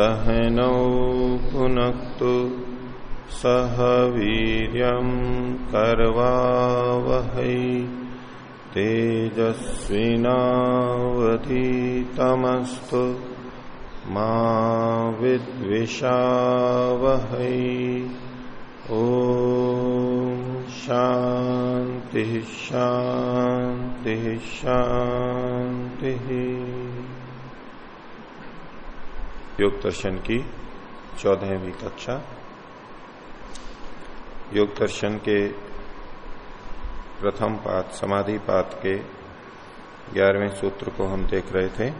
सहनावतु सहनौ भुनक्तु सह वीर्यम् कर्वावहै तेजस्विनावधीतमस्तु मा विद्विषावहै। ॐ शांति शांति शांति योग दर्शन की चौदहवीं कक्षा। योग दर्शन के प्रथम पाठ समाधि पाठ के ग्यारहवें सूत्र को हम देख रहे थे।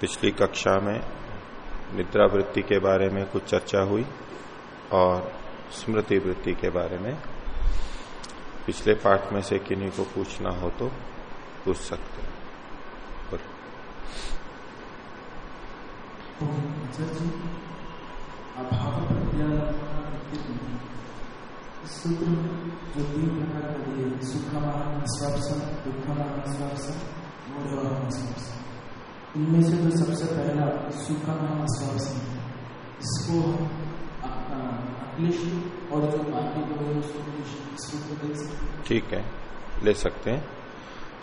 पिछली कक्षा में निद्रा वृत्ति के बारे में कुछ चर्चा हुई और स्मृति वृत्ति के बारे में। पिछले पाठ में से किन्हीं को पूछना हो तो पूछ सकते हैं। पहला सुखमान स्पर्शन इसको अक्लिष्ट और जो बाकी दे सकते ठीक है, ले सकते हैं।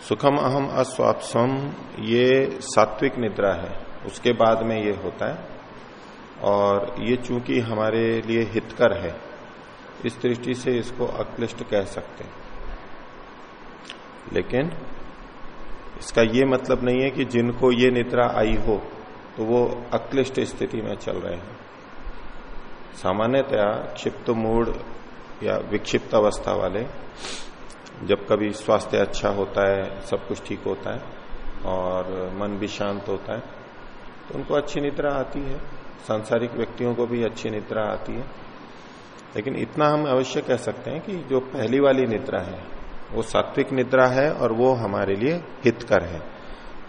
सुखम अहम अस्वापसम, ये सात्विक निद्रा है। उसके बाद में ये होता है। और ये चूँकि हमारे लिए हितकर है, इस दृष्टि से इसको अक्लिष्ट कह सकते हैं। लेकिन इसका ये मतलब नहीं है कि जिनको ये निद्रा आई हो तो वो अक्लिष्ट स्थिति में चल रहे हैं। सामान्यतया क्षिप्त मूड या विक्षिप्त अवस्था वाले, जब कभी स्वास्थ्य अच्छा होता है, सब कुछ ठीक होता है और मन भी शांत होता है तो उनको अच्छी निद्रा आती है। सांसारिक व्यक्तियों को भी अच्छी निद्रा आती है। लेकिन इतना हम अवश्य कह सकते हैं कि जो पहली वाली निद्रा है, वो सात्विक निद्रा है और वो हमारे लिए हितकर है।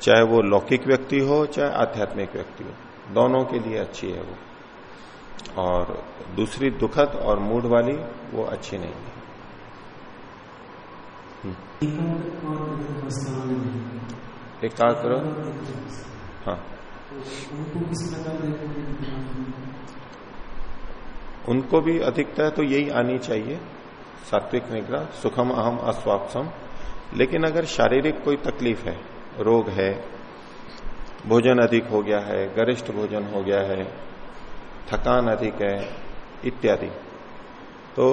चाहे वो लौकिक व्यक्ति हो, चाहे आध्यात्मिक व्यक्ति हो, दोनों के लिए अच्छी है वो। और दूसरी दुखद और मूड वाली वो अच्छी नहीं है। एकाग्र हाँ। उनको भी अधिकता तो यही आनी चाहिए। सात्विक निग्रह, सुखम अहम अस्वापसम। लेकिन अगर शारीरिक कोई तकलीफ़ है रोग है, भोजन अधिक हो गया है, गरिष्ठ भोजन हो गया है, थकान अधिक है, इत्यादि। तो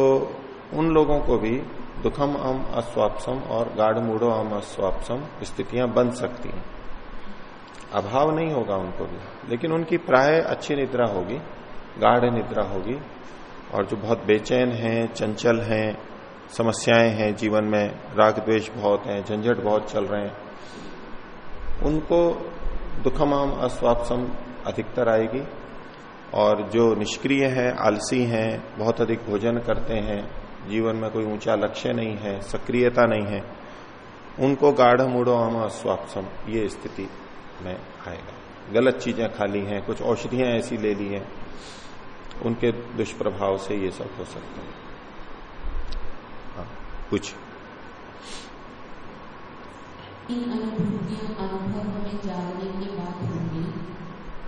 उन लोगों को भी दुखम अम अस्वापसम और गाढ़ मूढ़ो अम अस्वापसम स्थितियाँ बन सकती हैं। अभाव नहीं होगा उनको भी, लेकिन उनकी प्राय अच्छी निद्रा होगी, गाढ़ निद्रा होगी, और जो बहुत बेचैन हैं, चंचल हैं, समस्याएँ हैं जीवन में राग द्वेष बहुत हैं, झंझट बहुत चल रहे हैं उनको दुखमाम अस्वापसम अधिकतर आएगी। और जो निष्क्रिय हैं आलसी हैं बहुत अधिक भोजन करते हैं जीवन में कोई ऊँचा लक्ष्य नहीं है सक्रियता नहीं है उनको गाढ़ मूढ़ो आम अस्वापसम ये स्थिति में आएगा। गलत चीज़ें खाली हैं कुछ औषधियाँ ऐसी ले ली हैं उनके दुष्प्रभाव से ये सब हो सकता है। हाँ, कुछ इन अनुभूतियाँ अनुभव हमें जागने के बाद होंगी।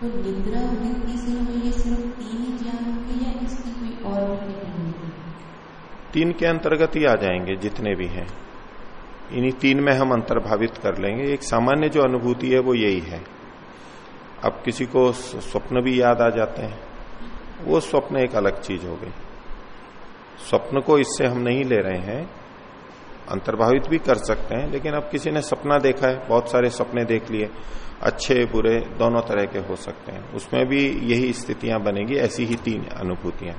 तो निद्रा वृत्ति से हमें ये सिर्फ़ तीन ही ज्ञान होंगे या इसकी कोई और भी होगी? तीन के अंतर्गत ही आ जाएँगे, जितने भी हैं। इन्हीं तीन में हम अंतर्भावित कर लेंगे। एक सामान्य जो अनुभूति है, वो यही है। अब किसी को स्वप्न भी याद आ जाते हैं। वो स्वप्न एक अलग चीज़ हो गई। स्वप्न को इससे हम नहीं ले रहे हैं। अंतर्भावित भी कर सकते हैं, लेकिन अब किसी ने सपना देखा है, बहुत सारे सपने देख लिए, अच्छे, बुरे, दोनों तरह के हो सकते हैं। उसमें भी यही स्थितियाँ बनेगी, ऐसी ही तीन अनुभूतियाँ।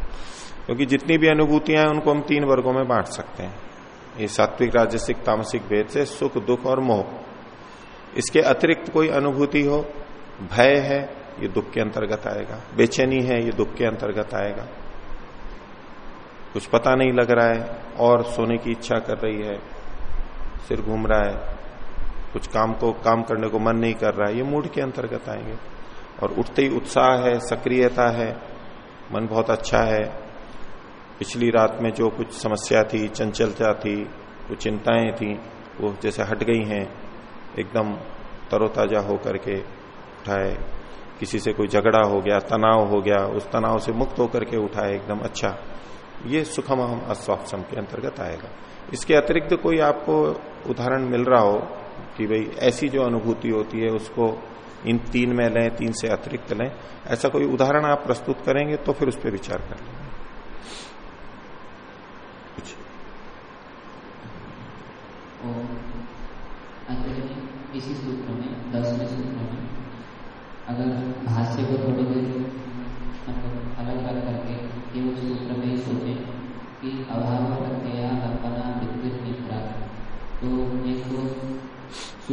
क्योंकि जितनी भी अनुभूतियाँ हैं, उनको हम तीन वर्गों में बांट सकते हैं। ये सात्विक, राजसिक, तामसिक भेद से सुख, दुख और मोह। इसके अतिरिक्त कोई अनुभूति हो, भय है, ये दुख के अंतर्गत आएगा। बेचैनी है, ये दुख के अंतर्गत आएगा। कुछ पता नहीं लग रहा है, और सोने की इच्छा कर रही है, सिर घूम रहा है, कुछ काम को, काम करने को मन नहीं कर रहा है, ये मूड के अंतर्गत आएँगे। और उठते ही उत्साह है, सक्रियता है, मन बहुत अच्छा है। पिछली रात में जो कुछ समस्या थी, चंचलता थी कुछ चिंताएँ थी, वो जैसे हट गई हैं, एकदम तरोताजा होकर के उठाए। किसी से कोई झगड़ा हो गया, तनाव हो गया, उस तनाव से मुक्त होकर के उठाए, एकदम अच्छा। ये सुखम हम अस्वास्थ्यम के अंतर्गत आएगा। इसके अतिरिक्त कोई आपको उदाहरण मिल रहा हो कि भाई ऐसी जो अनुभूति होती है, उसको इन तीन में लें, तीन से अतिरिक्त लें, ऐसा कोई उदाहरण आप प्रस्तुत करेंगे तो फिर उस पर विचार कर लेंगे। इसी सूत्र में, दसवें सूत्र में, अगर भाष्य को थोड़ी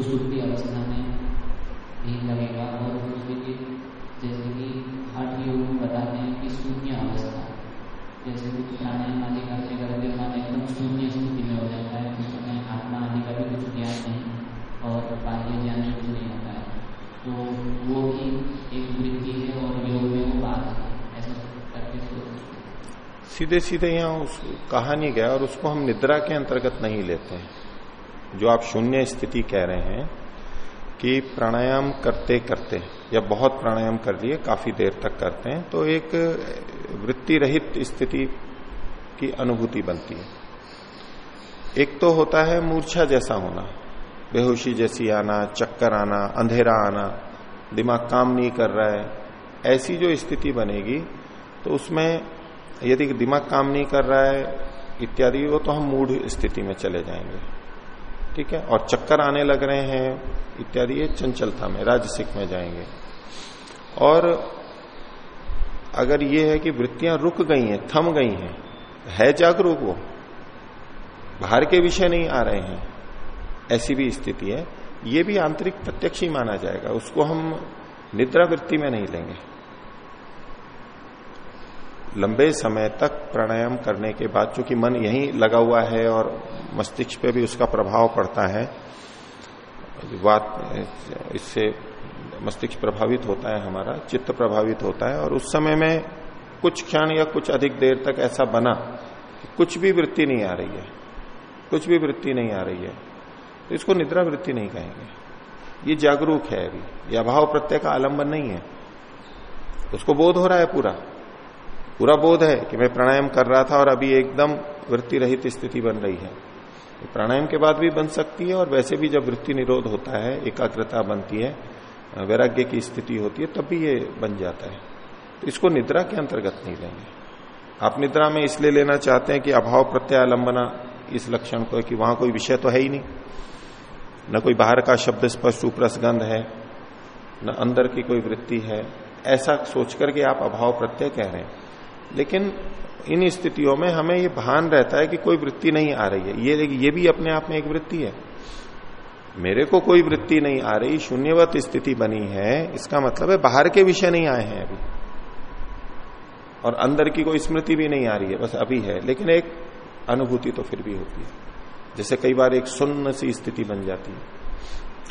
सुसुप्ति अवस्था में भी लगेगा और दूसरी जैसे कि हठ योग में बताते हैं कि शून्य अवस्था। जैसे कुछ प्राणायाम आदि करते करते मन एकदम शून्य स्थिति में हो जाता है उस समय आत्मा आदि का भी कुछ ज्ञान नहीं, और बाह्य ज्ञान कुछ नहीं होता है। तो वो भी एक वृत्ति है और योग में वो बात है। सीधे सीधे यहाँ उस कहा नहीं गया और उसको हम निद्रा के अंतर्गत नहीं लेते हैं। जो आप शून्य स्थिति कह रहे हैं, कि प्राणायाम करते करते, या बहुत प्राणायाम कर लिए, काफ़ी देर तक करते हैं तो एक वृत्ति रहित स्थिति की अनुभूति बनती है। एक तो होता है मूर्छा जैसा होना, बेहोशी जैसी आना, चक्कर आना, अंधेरा आना, दिमाग काम नहीं कर रहा है, ऐसी जो स्थिति बनेगी तो उसमें यदि दिमाग काम नहीं कर रहा है, इत्यादि, वो तो हम मूढ़ स्थिति में चले जाएँगे। ठीक है? और चक्कर आने लग रहे हैं, इत्यादि, ये चंचलता में राजसिक में जाएँगे। और अगर ये है कि वृत्तियाँ रुक गई हैं, थम गई हैं, है जागरूक वो, बाहर के विषय नहीं आ रहे हैं, ऐसी भी स्थिति है। ये भी आंतरिक प्रत्यक्ष ही माना जाएगा, उसको हम निद्रा वृत्ति में नहीं लेंगे। लंबे समय तक प्राणायाम करने के बाद चूँकि मन यहीं लगा हुआ है और मस्तिष्क पे भी उसका प्रभाव पड़ता है, बात इससे मस्तिष्क प्रभावित होता है हमारा, चित्त प्रभावित होता है और उस समय में कुछ क्षण या कुछ अधिक देर तक ऐसा बना कि कुछ भी वृत्ति नहीं आ रही है, कुछ भी वृत्ति नहीं आ रही है तो इसको निद्रा वृत्ति नहीं कहेंगे। ये जागरूक है अभी, ये अभाव प्रत्यय का आलंबन नहीं है। उसको बोध हो रहा है पूरा। पूरा बोध है कि मैं प्राणायाम कर रहा था और अभी एकदम वृत्ति रहित स्थिति बन रही है। प्राणायाम के बाद भी बन सकती है और वैसे भी जब वृत्ति निरोध होता है, एकाग्रता बनती है, वैराग्य की स्थिति होती है, तब भी ये बन जाता है। तो इसको निद्रा के अंतर्गत नहीं लेंगे। आप निद्रा में इसलिए लेना चाहते हैं कि अभाव प्रत्यालंबना इस लक्षण को कि वहाँ कोई विषय तो है ही नहीं। न कोई बाहर का शब्द स्पष्ट उपरसगंध है, न अंदर की कोई वृत्ति है। ऐसा सोच करके आप अभाव प्रत्यय कह रहे हैं। लेकिन इन स्थितियों में हमें ये भान रहता है कि कोई वृत्ति नहीं आ रही है। ये ये भी अपने आप में एक वृत्ति है। मेरे को कोई वृत्ति नहीं आ रही, शून्यवत स्थिति बनी है, इसका मतलब है बाहर के विषय नहीं आए हैं अभी। और अंदर की कोई स्मृति भी नहीं आ रही है, बस अभी है। लेकिन एक अनुभूति तो फिर भी होती है। जैसे कई बार एक सुन्न सी स्थिति बन जाती है।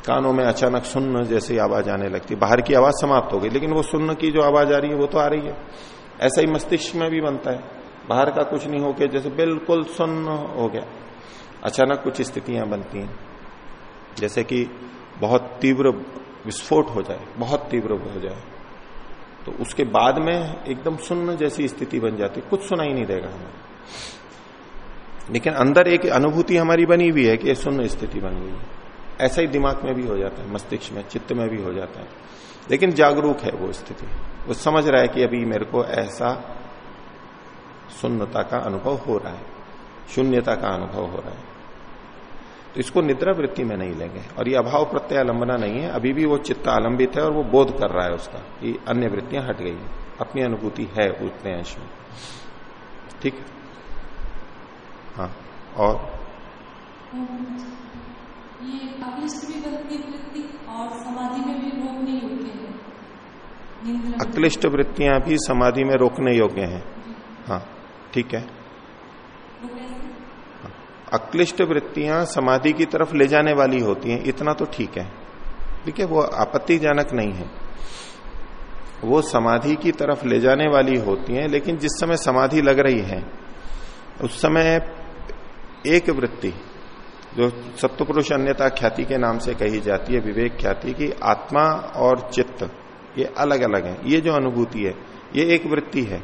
कानों में अचानक सुन्न जैसे आवाज़ आने लगती है। बाहर की आवाज़ समाप्त हो गई, लेकिन वो सुन्न की जो आवाज़ आ रही है, वो तो आ रही है। ऐसा ही मस्तिष्क में भी बनता है। बाहर का कुछ नहीं हो गया, जैसे बिल्कुल सुन्न हो गया। अचानक कुछ स्थितियाँ बनती हैं। जैसे कि बहुत तीव्र विस्फोट हो जाए, बहुत तीव्र हो जाए तो उसके बाद में एकदम सुन्न जैसी स्थिति बन जाती, कुछ सुनाई नहीं देगा हमें। लेकिन अंदर एक अनुभूति हमारी बनी हुई है कि सुन्न स्थिति बन गई है। ऐसा ही दिमाग में भी हो जाता है, मस्तिष्क में, चित्त में भी हो जाता है। लेकिन जागरूक है वो स्थिति। वो समझ रहा है कि अभी मेरे को ऐसा सुन्नता का अनुभव हो रहा है, शून्यता का अनुभव हो रहा है। तो इसको निद्रा वृत्ति में नहीं लेंगे। और ये अभाव प्रत्यय प्रत्यालंबना नहीं है। अभी भी वो चित्त आलंबित है और वो बोध कर रहा है उसका कि अन्य वृत्तियाँ हट गई है। अपनी अनुभूति है उतने अंश में। ठीक हाँ? और ये वृत्ति और समाधि में भी रोकने योग्य है। अक्लिष्ट वृत्तियाँ भी समाधि में रोकने योग्य हैं। हाँ ठीक है। अक्लिष्ट वृत्तियाँ समाधि की तरफ़ ले जाने वाली होती हैं इतना तो ठीक है। ठीक है वो आपत्तिजनक नहीं है। वो समाधि की तरफ़ ले जाने वाली होती हैं लेकिन जिस समय समाधि लग रही है उस समय एक वृत्ति जो सत्वपुरुष अन्यता ख्याति के नाम से कही जाती है, विवेक ख्याति की, आत्मा और चित्त, ये अलग अलग है। ये जो अनुभूति है, ये एक वृत्ति है।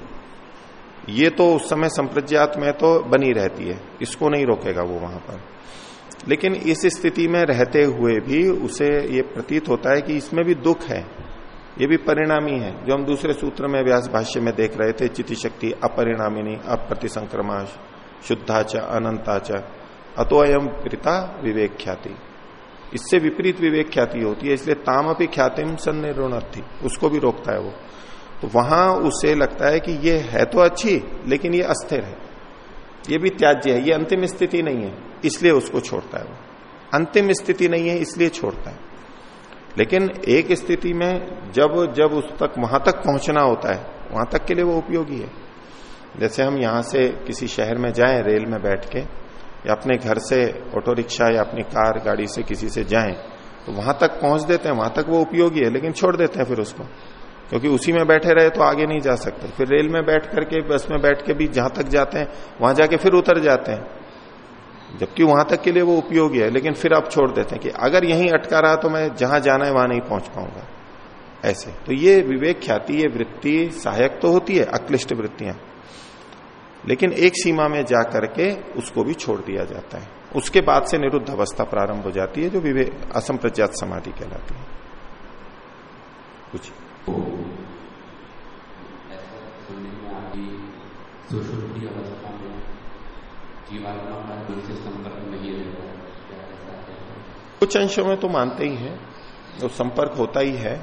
ये तो उस समय संप्रज्ञात में तो बनी रहती है, इसको नहीं रोकेगा वो वहाँ पर। लेकिन इस स्थिति में रहते हुए भी उसे ये प्रतीत होता है कि इसमें भी दुख है, ये भी परिणामी है। जो हम दूसरे सूत्र में व्यास भाष्य में देख रहे थे चिति शक्ति अपरिणामिनी अप्रतिसंक्रमा शुद्धाच अनंताच अतो अयम प्रीता विवेक ख्याति इससे विपरीत विवेक ख्याति होती है, इसलिए ताम अपनी ख्यातिम सन्निर्णर्थी, उसको भी रोकता है वो। तो वहाँ उसे लगता है कि ये है तो अच्छी, लेकिन ये अस्थिर है। ये भी त्याज्य है, ये अंतिम स्थिति नहीं है, इसलिए उसको छोड़ता है वो। अंतिम स्थिति नहीं है, इसलिए छोड़ता है। लेकिन एक स्थिति में जब जब उस तक, वहाँ तक पहुँचना होता है, वहाँ तक के लिए वो उपयोगी है। जैसे हम यहाँ से किसी शहर में जाएँ, रेल में बैठ के या अपने घर से ऑटो रिक्शा या अपनी कार, गाड़ी से किसी से जाएँ तो वहाँ तक पहुँच देते हैं, वहाँ तक वो उपयोगी है, लेकिन छोड़ देते हैं फिर उसको। क्योंकि उसी में बैठे रहे तो आगे नहीं जा सकते। फिर रेल में बैठ करके, बस में बैठ के भी जहाँ तक जाते हैं, वहाँ जाके फिर उतर जाते हैं। जबकि वहाँ तक के लिए वो उपयोगी है, लेकिन फिर आप छोड़ देते हैं कि अगर यहीं अटका रहा तो मैं जहाँ जाना है वहाँ नहीं पहुँच पाऊँगा। ऐसे। तो ये विवेक ख्याति, ये वृत्ति सहायक तो होती है, अक्लिष्ट वृत्तियाँ। लेकिन एक सीमा में जा करके उसको भी छोड़ दिया जाता है। उसके बाद से निरुद्ध अवस्था प्रारंभ हो जाती है जो विवेक असंप्रज्ञात समाधि कहलाती है। कुछ। सुषुप्ति अवस्था में जीवात्मा का दिल से संपर्क नहीं रहता कुछ अंशों में तो मानते ही है तो संपर्क होता ही है।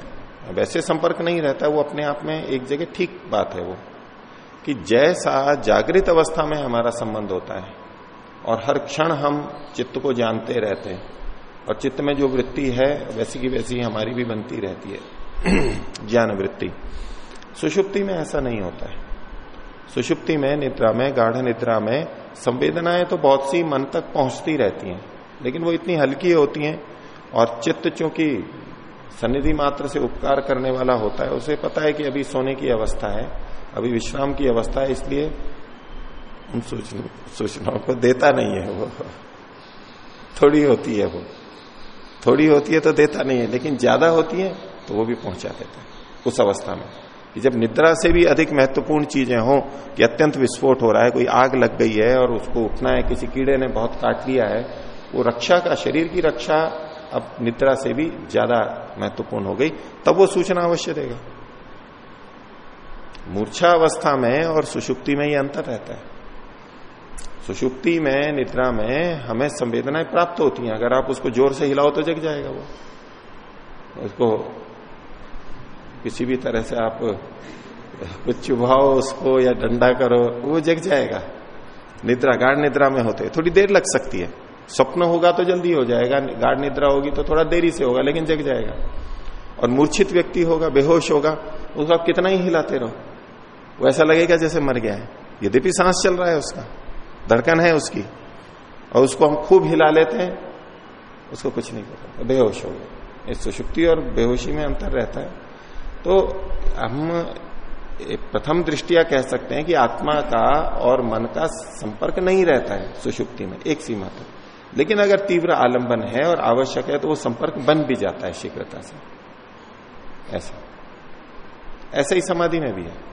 वैसे संपर्क नहीं रहता वो अपने आप में एक जगह ठीक बात है वो। कि जैसा जागृत अवस्था में हमारा संबंध होता है, और हर क्षण हम चित्त को जानते रहते हैं, और चित्त में जो वृत्ति है, वैसी की वैसी हमारी भी बनती रहती है, ज्ञान वृत्ति। सुषुप्ति में ऐसा नहीं होता है। सुषुप्ति में, निद्रा में, गाढ़ निद्रा में संवेदनाएँ तो बहुत सी मन तक पहुँचती रहती हैं, लेकिन वो इतनी हल्की होती हैं, और चित्त चूँकि सन्निधि मात्र से उपकार करने वाला होता है, उसे पता है कि अभी सोने की अवस्था है अभी विश्राम की अवस्था है, इसलिए उन सूचनाओं को देता नहीं है वो। थोड़ी होती है वो। थोड़ी होती है तो देता नहीं है, लेकिन ज़्यादा होती है तो वो भी पहुँचा देता है, उस अवस्था में। कि जब निद्रा से भी अधिक महत्वपूर्ण चीज़ें हो कि अत्यंत विस्फोट हो रहा है, कोई आग लग गई है और उसको उठना है, किसी कीड़े ने बहुत काट लिया है, वो रक्षा का, शरीर की रक्षा अब निद्रा से भी ज़्यादा महत्वपूर्ण हो गई, तब वो सूचना अवश्य देगा। मूर्छा अवस्था में और सुषुप्ति में ये अंतर रहता है। सुषुप्ति में, निद्रा में हमें संवेदनाएँ प्राप्त होती हैं। अगर आप उसको ज़ोर से हिलाओ तो जग जाएगा वो। उसको किसी भी तरह से आप कुछ चुभाओ उसको या डंडा करो, वो जग जाएगा। निद्रा, गाढ़ निद्रा में होते थोड़ी देर लग सकती है। स्वप्न होगा तो जल्दी हो जाएगा। गाढ़ निद्रा होगी तो थोड़ा देरी से होगा, लेकिन जग जाएगा। और मूर्छित व्यक्ति होगा, बेहोश होगा, उसको आप कितना ही हिलाते रहो। वो ऐसा लगेगा जैसे मर गया है। यद्यपि सांस चल रहा है उसका, धड़कन है उसकी, और उसको हम खूब हिला लेते हैं, उसको कुछ नहीं पता बेहोश हो गया इस सुषुप्ति और बेहोशी में अंतर रहता है। तो हम प्रथम दृष्टिया कह सकते हैं कि आत्मा का और मन का संपर्क नहीं रहता है सुषुप्ति में, एक सीमा तक। लेकिन अगर तीव्र आलंबन है और आवश्यक है तो वो संपर्क बन भी जाता है शीघ्रता से। ऐसा। ऐसा ही समाधि में भी है।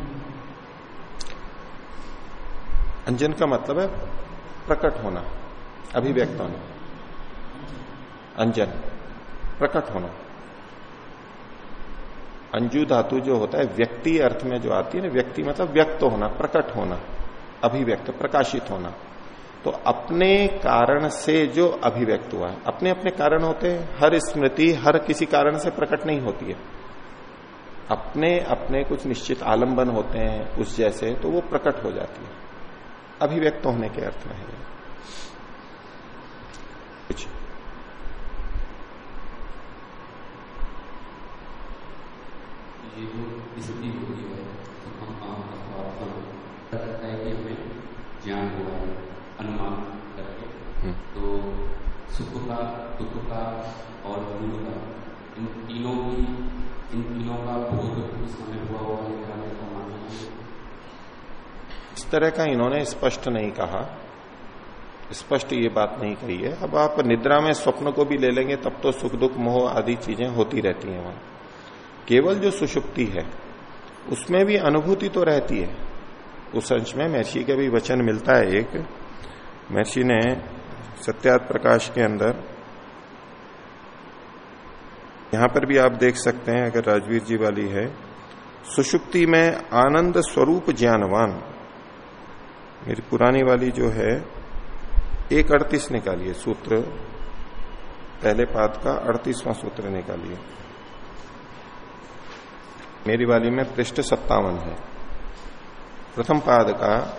अंजन का मतलब है प्रकट होना, अभिव्यक्त होना अंजन प्रकट होना। अंजू धातु जो होता है, व्यक्ति अर्थ में जो आती है ना, व्यक्ति मतलब व्यक्त होना, प्रकट होना, अभिव्यक्त, प्रकाशित होना। तो अपने कारण से जो अभिव्यक्त हुआ है, अपने अपने कारण होते हैं, हर स्मृति हर किसी कारण से प्रकट नहीं होती है। अपने अपने कुछ निश्चित आलंबन होते हैं उस जैसे तो वो प्रकट हो जाती है। अभिव्यक्त होने के अर्थ में है। ये जो स्थिति होती है हम आम है कि हमें ज्ञान हुआ है अनुमान करके। हम्म। तो सुख का दुख का और गुण का इन तीनों की इन तीनों का बोध उस समय हुआ हुआ तरह का इन्होंने स्पष्ट नहीं कहा। स्पष्ट ये बात नहीं कही है। अब आप निद्रा में स्वप्न को भी ले लेंगे, तब तो सुख दुख, मोह आदि चीज़ें होती रहती हैं वहाँ। केवल जो सुषुप्ति है, उसमें भी अनुभूति तो रहती है। उस अंश में महर्षि का भी वचन मिलता है एक। महर्षि ने सत्यात प्रकाश के अंदर, यहाँ पर भी आप देख सकते हैं, अगर राजवीर जी वाली है, सुषुप्ति में आनंद स्वरूप ज्ञानवान। मेरी पुरानी वाली जो है, एक अड़तीस निकालिए, सूत्र, पहले पाद का अड़तीसवां सूत्र निकालिए। मेरी वाली में पृष्ठ सत्तावन है। प्रथम पाद का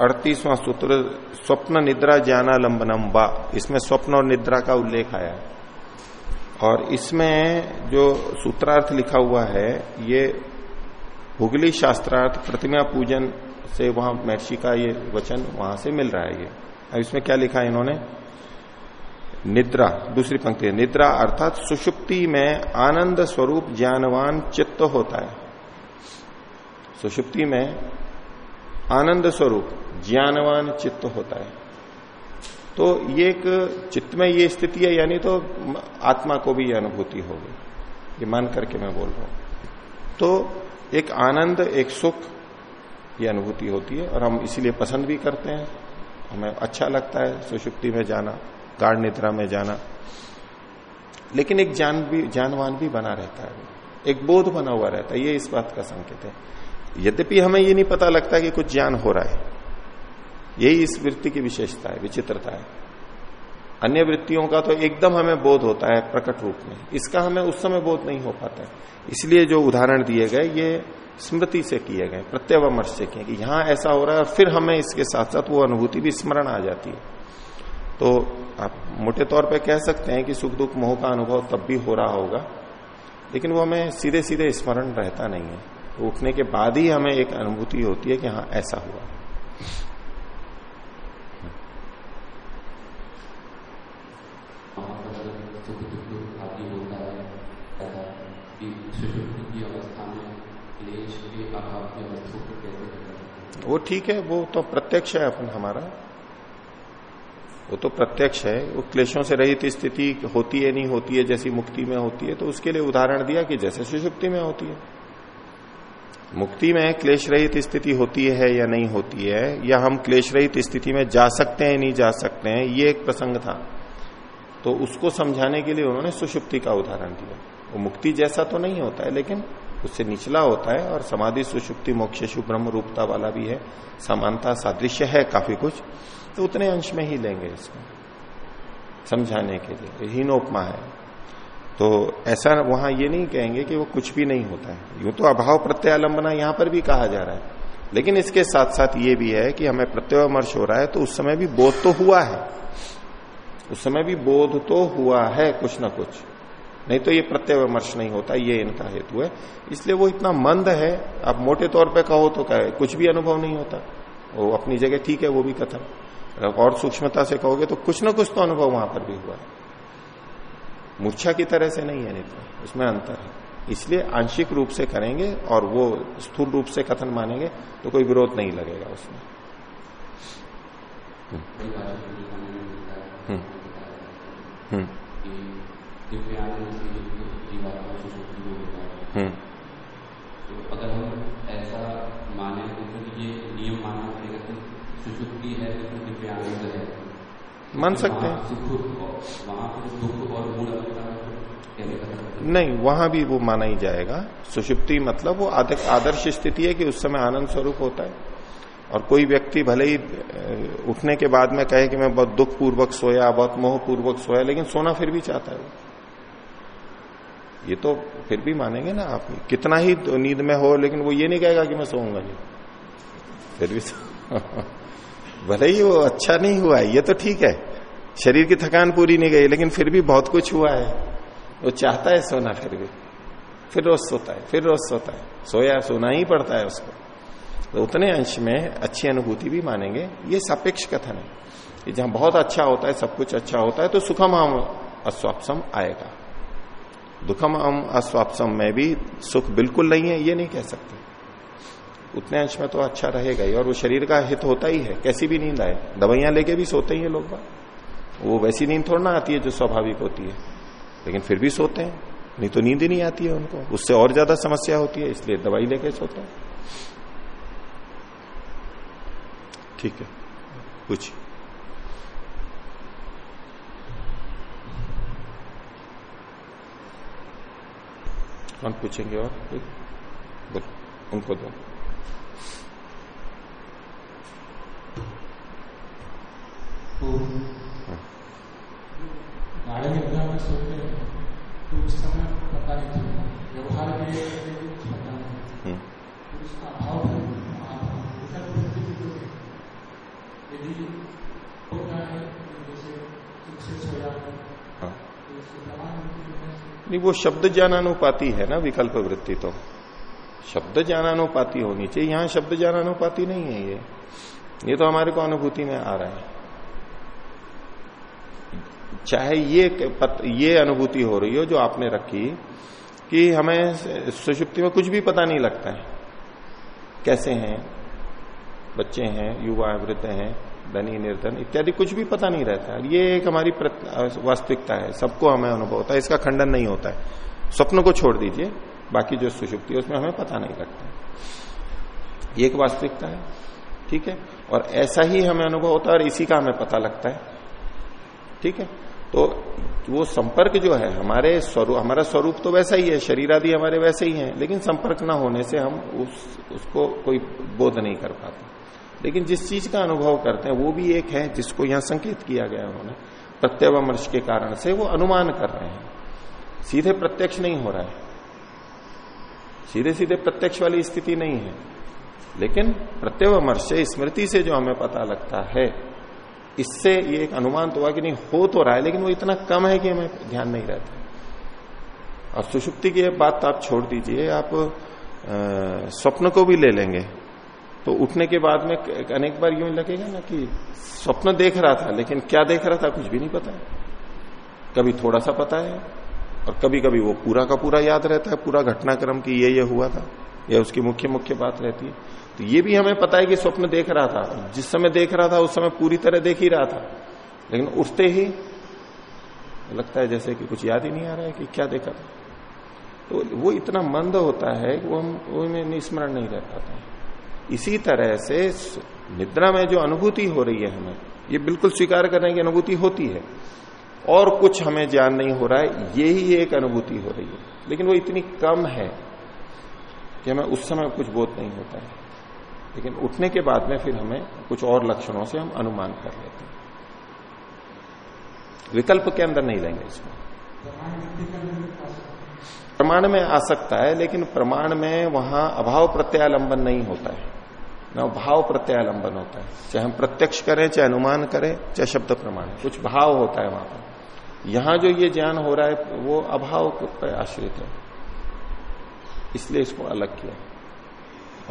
अड़तीसवां सूत्र, स्वप्न निद्रा ज्ञानालंबनम बा इसमें स्वप्न और निद्रा का उल्लेख आया। और इसमें जो सूत्रार्थ लिखा हुआ है, ये हुगली शास्त्रार्थ प्रतिमा पूजन से वहाँ महर्षि का ये वचन वहाँ से मिल रहा है ये। अब इसमें क्या लिखा है इन्होंने? निद्रा, दूसरी पंक्ति है, निद्रा अर्थात सुषुप्ति में आनंद स्वरूप ज्ञानवान चित्त होता है। सुषुप्ति में आनंद स्वरूप ज्ञानवान चित्त होता है। तो ये एक चित्त में ये स्थिति है, यानी तो आत्मा को भी अनुभूति होगी। ये मान करके मैं बोल रहा हूँ। तो एक आनंद, एक सुख ये अनुभूति होती है और हम इसीलिए पसंद भी करते हैं। हमें अच्छा लगता है सुषुप्ति में जाना, गाढ़ निद्रा में जाना। लेकिन एक जान भी, जानवान भी बना रहता है। एक बोध बना हुआ रहता है। ये इस बात का संकेत है। यद्यपि हमें ये नहीं पता लगता कि कुछ ज्ञान हो रहा है। यही इस वृत्ति की विशेषता है, विचित्रता है। अन्य वृत्तियों का तो एकदम हमें बोध होता है प्रकट रूप में। इसका हमें उस समय बोध नहीं हो पाता है। इसलिए जो उदाहरण दिए गए, ये स्मृति से किए गए, प्रत्यवमर्श से किए कि यहाँ ऐसा हो रहा है फिर हमें इसके साथ साथ वो अनुभूति भी स्मरण आ जाती है। तो आप मोटे तौर पे कह सकते हैं कि सुख दुख मोह का अनुभव तब भी हो रहा होगा, लेकिन वो हमें सीधे सीधे स्मरण रहता नहीं है। उठने के बाद ही हमें एक अनुभूति होती है कि हाँ ऐसा हुआ। वो ठीक है, वो तो प्रत्यक्ष है अपन हमारा। वो तो प्रत्यक्ष है, वो क्लेशों से रहित स्थिति होती है, नहीं होती है, जैसी मुक्ति में होती है तो उसके लिए उदाहरण दिया कि जैसे सुषुप्ति में होती है। मुक्ति में क्लेश रहित स्थिति होती है या नहीं होती है, या हम क्लेश रहित स्थिति में जा सकते हैं, नहीं जा सकते हैं, ये एक प्रसंग था। तो उसको समझाने के लिए उन्होंने सुषुप्ति का उदाहरण दिया। वो मुक्ति जैसा तो नहीं होता है, लेकिन उससे निचला होता है और समाधि, सुषुप्ति मोक्षेशु ब्रह्म रूपता वाला भी है। समानता, सादृश्य है काफ़ी कुछ। तो उतने अंश में ही लेंगे इसको, समझाने के लिए। हीनोपमा है। तो ऐसा वहाँ ये नहीं कहेंगे कि वो कुछ भी नहीं होता है। यूँ तो अभाव प्रत्यालंबना यहाँ पर भी कहा जा रहा है। लेकिन इसके साथ साथ ये भी है कि हमें प्रत्यवमर्श हो रहा है तो उस समय भी बोध तो हुआ है। उस समय भी बोध तो हुआ है कुछ ना कुछ। नहीं तो ये प्रत्यवमर्श नहीं होता, ये इनका हेतु है। इसलिए वो इतना मंद है, आप मोटे तौर पे कहो तो क्या कुछ भी अनुभव नहीं होता। वो अपनी जगह ठीक है, वो भी कथन। और सूक्ष्मता से कहोगे तो कुछ ना कुछ तो अनुभव वहाँ पर भी हुआ है। मूर्छा की तरह से नहीं है नित्य उसमें अंतर है। इसलिए आंशिक रूप से करेंगे और वो स्थूल रूप से कथन मानेंगे तो कोई विरोध नहीं लगेगा उसमें। में हम्म। हम्म कि दिव्यांग से युक्त जीवात्मा सुषुप्ति में होता है हम्म तो अगर हम ऐसा माने तो ये नियम मानना पड़ेगा कि सुषुप्ति है तो दिव्यांग है। मान सकते हैं। वहाँ पर दुख और मूल? नहीं वहाँ भी वो माना ही जाएगा। सुषुप्ति मतलब वो आदर्श स्थिति है कि उस समय आनंद स्वरूप होता है। और कोई व्यक्ति भले ही उठने के बाद में कहे कि मैं बहुत दुख पूर्वक सोया बहुत मोह पूर्वक सोया लेकिन सोना फिर भी चाहता है ये तो फिर भी मानेंगे ना आप। कितना ही तो नींद में हो, लेकिन वो ये नहीं कहेगा कि मैं सोऊँगा नहीं। फिर भी भले ही वो अच्छा नहीं हुआ है, ये तो ठीक है। शरीर की थकान पूरी नहीं गई, लेकिन फिर भी बहुत कुछ हुआ है। वो चाहता है सोना फिर भी। फिर रोज सोता है, फिर रोज सोता है। सोया सोना ही पड़ता है उसको। तो उतने अंश में अच्छी अनुभूति भी मानेंगे। ये सापेक्ष कथन है। जहाँ बहुत अच्छा होता है, सब कुछ अच्छा होता है तो सुखम अस्वापसम आएगा। दुखम हम अस्वापसम, में भी सुख बिल्कुल नहीं है, ये नहीं कह सकते। उतने अंश में तो अच्छा रहेगा ही, और वो शरीर का हित होता ही है, कैसी भी नींद आए। दवाइयाँ लेके भी सोते ही है लोग वो वैसी नींद थोड़ा ना आती है जो स्वाभाविक होती है। लेकिन फिर भी सोते हैं, नहीं तो नींद ही नहीं आती है उनको। उससे और ज़्यादा समस्या होती है, इसलिए दवाई लेके सोते हैं। ठीक है, पूछिए। कौन पूछेंगे और? बोलो उनको दो। गाड़ी में निद्रा में सोते हैं तो उस समय पता नहीं चलता व्यवहार के पता नहीं। उसका अभाव यदि होता जैसे सुख से सोया हाँ। नहीं वो शब्द ज्ञानानुपाति है ना विकल्प वृत्ति तो। शब्द ज्ञानानुपाति होनी चाहिए। यहाँ शब्द ज्ञानानुपाति नहीं है ये। ये तो हमारे को अनुभूति में आ रहा है। चाहे ये पत, ये अनुभूति हो रही हो जो आपने रखी कि हमें सुषुप्ति में कुछ भी पता नहीं लगता है। कैसे हैं? बच्चे हैं युवा वृद्ध हैं। धनी निर्धन इत्यादि कुछ भी पता नहीं रहता है। ये एक हमारी वास्तविकता है, सबको हमें अनुभव होता है, इसका खंडन नहीं होता है। स्वप्न को छोड़ दीजिए, बाकी जो सुषुप्ति है उसमें हमें पता नहीं लगता है। ये एक वास्तविकता है, ठीक है? और ऐसा ही हमें अनुभव होता है और इसी का हमें पता लगता है, ठीक है? तो वो संपर्क जो है, हमारे स्वरूप हमारा स्वरूप तो वैसा ही है, शरीर आदि हमारे वैसे ही हैं, लेकिन संपर्क ना होने से हम उस, उसको कोई बोध नहीं कर पाते। लेकिन जिस चीज़ का अनुभव करते हैं, वो भी एक है जिसको यहाँ संकेत किया गया उन्होंने। प्रत्यवमर्श के कारण से वो अनुमान कर रहे हैं। सीधे प्रत्यक्ष नहीं हो रहा है। सीधे सीधे प्रत्यक्ष वाली स्थिति नहीं है। लेकिन प्रत्यवमर्श से, स्मृति से जो हमें पता लगता है, इससे ये एक अनुमान तो हुआ कि नहीं, हो तो रहा है, लेकिन वो इतना कम है कि हमें ध्यान नहीं रहता। और सुषुप्ति की बात तो आप छोड़ दीजिए, आप स्वप्न को भी ले लेंगे। तो उठने के बाद में अनेक बार यूँ लगेगा ना कि स्वप्न देख रहा था, लेकिन क्या देख रहा था कुछ भी नहीं पता है। कभी थोड़ा सा पता है, और कभी कभी वो पूरा का पूरा याद रहता है, पूरा घटनाक्रम की ये ये हुआ था यह उसकी मुख्य मुख्य बात रहती है। तो ये भी हमें पता है कि स्वप्न देख रहा था, जिस समय देख रहा था, उस समय पूरी तरह देख ही रहा था। लेकिन उठते ही लगता है जैसे कि कुछ याद ही नहीं आ रहा है कि क्या देखा था। तो वो इतना मंद होता है कि वो हम स्मरण नहीं रह पाता है। इसी तरह से निद्रा में जो अनुभूति हो रही है हमें, ये बिल्कुल स्वीकार करने की अनुभूति होती है। और कुछ हमें ज्ञान नहीं हो रहा है ये ही एक अनुभूति हो रही है। लेकिन वो इतनी कम है कि हमें उस समय कुछ बोध नहीं होता है। लेकिन उठने के बाद में फिर हमें कुछ और लक्षणों से हम अनुमान कर लेते हैं। विकल्प के अंदर नहीं लेंगे इसमें। प्रमाण में आ सकता है, लेकिन प्रमाण में वहाँ अभाव प्रत्यालंबन नहीं होता है। न भाव प्रत्यालंबन होता है। चाहे हम प्रत्यक्ष करें, चाहे अनुमान करें, चाहे शब्द प्रमाण, कुछ भाव होता है वहाँ पर। यहाँ जो ये ज्ञान हो रहा है, वो अभाव पर आश्रित है। इसलिए इसको अलग किया।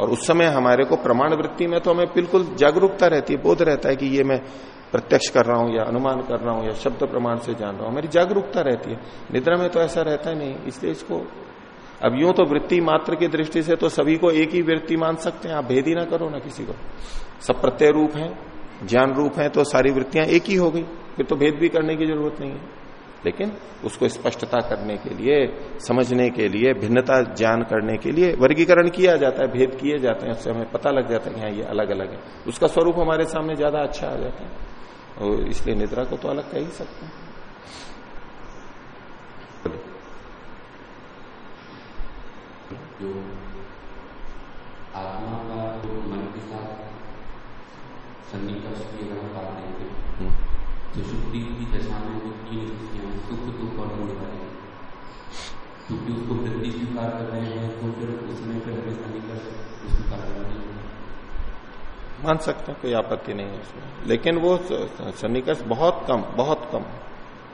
और उस समय हमारे को प्रमाण वृत्ति में तो हमें बिल्कुल जागरूकता रहती है, बोध रहता है कि ये मैं प्रत्यक्ष कर रहा हूँ या अनुमान कर रहा हूँ या शब्द प्रमाण से जान रहा हूँ, मेरी जागरूकता रहती है। निद्रा में तो ऐसा रहता नहीं, इसलिए इसको अब यूँ तो वृत्ति मात्र की दृष्टि से तो सभी को एक ही वृत्ति मान सकते हैं, आप भेद ही ना करो ना किसी को। सब प्रत्यय रूप है, ज्ञान रूप है तो सारी वृत्तियाँ एक ही हो गई, फिर तो भेद भी करने की ज़रूरत नहीं है। लेकिन उसको स्पष्टता करने के लिए, समझने के लिए, भिन्नता ज्ञान करने के लिए वर्गीकरण किया जाता है, भेद किए जाते हैं, उससे हमें पता लग जाता है कि हाँ ये अलग अलग है। उसका स्वरूप हमारे सामने ज़्यादा अच्छा आ जाता है। और इसलिए निद्रा को तो अलग कह ही सकते हैं। जो आत्मा का जो मन के साथ सन्निकर्ष की अगर हम बात देखते हैं तो शुद्धि की दशा में जो तीन स्थितियाँ सुख दुख और क्योंकि उसको वृद्धि स्वीकार कर रहे हैं तो फिर उसमें फिर हमें सन्निकर्ष स्वीकार करना नहीं मान सकते हैं, कोई आपत्ति नहीं है उसमें। लेकिन वो सन्निकर्ष बहुत कम बहुत कम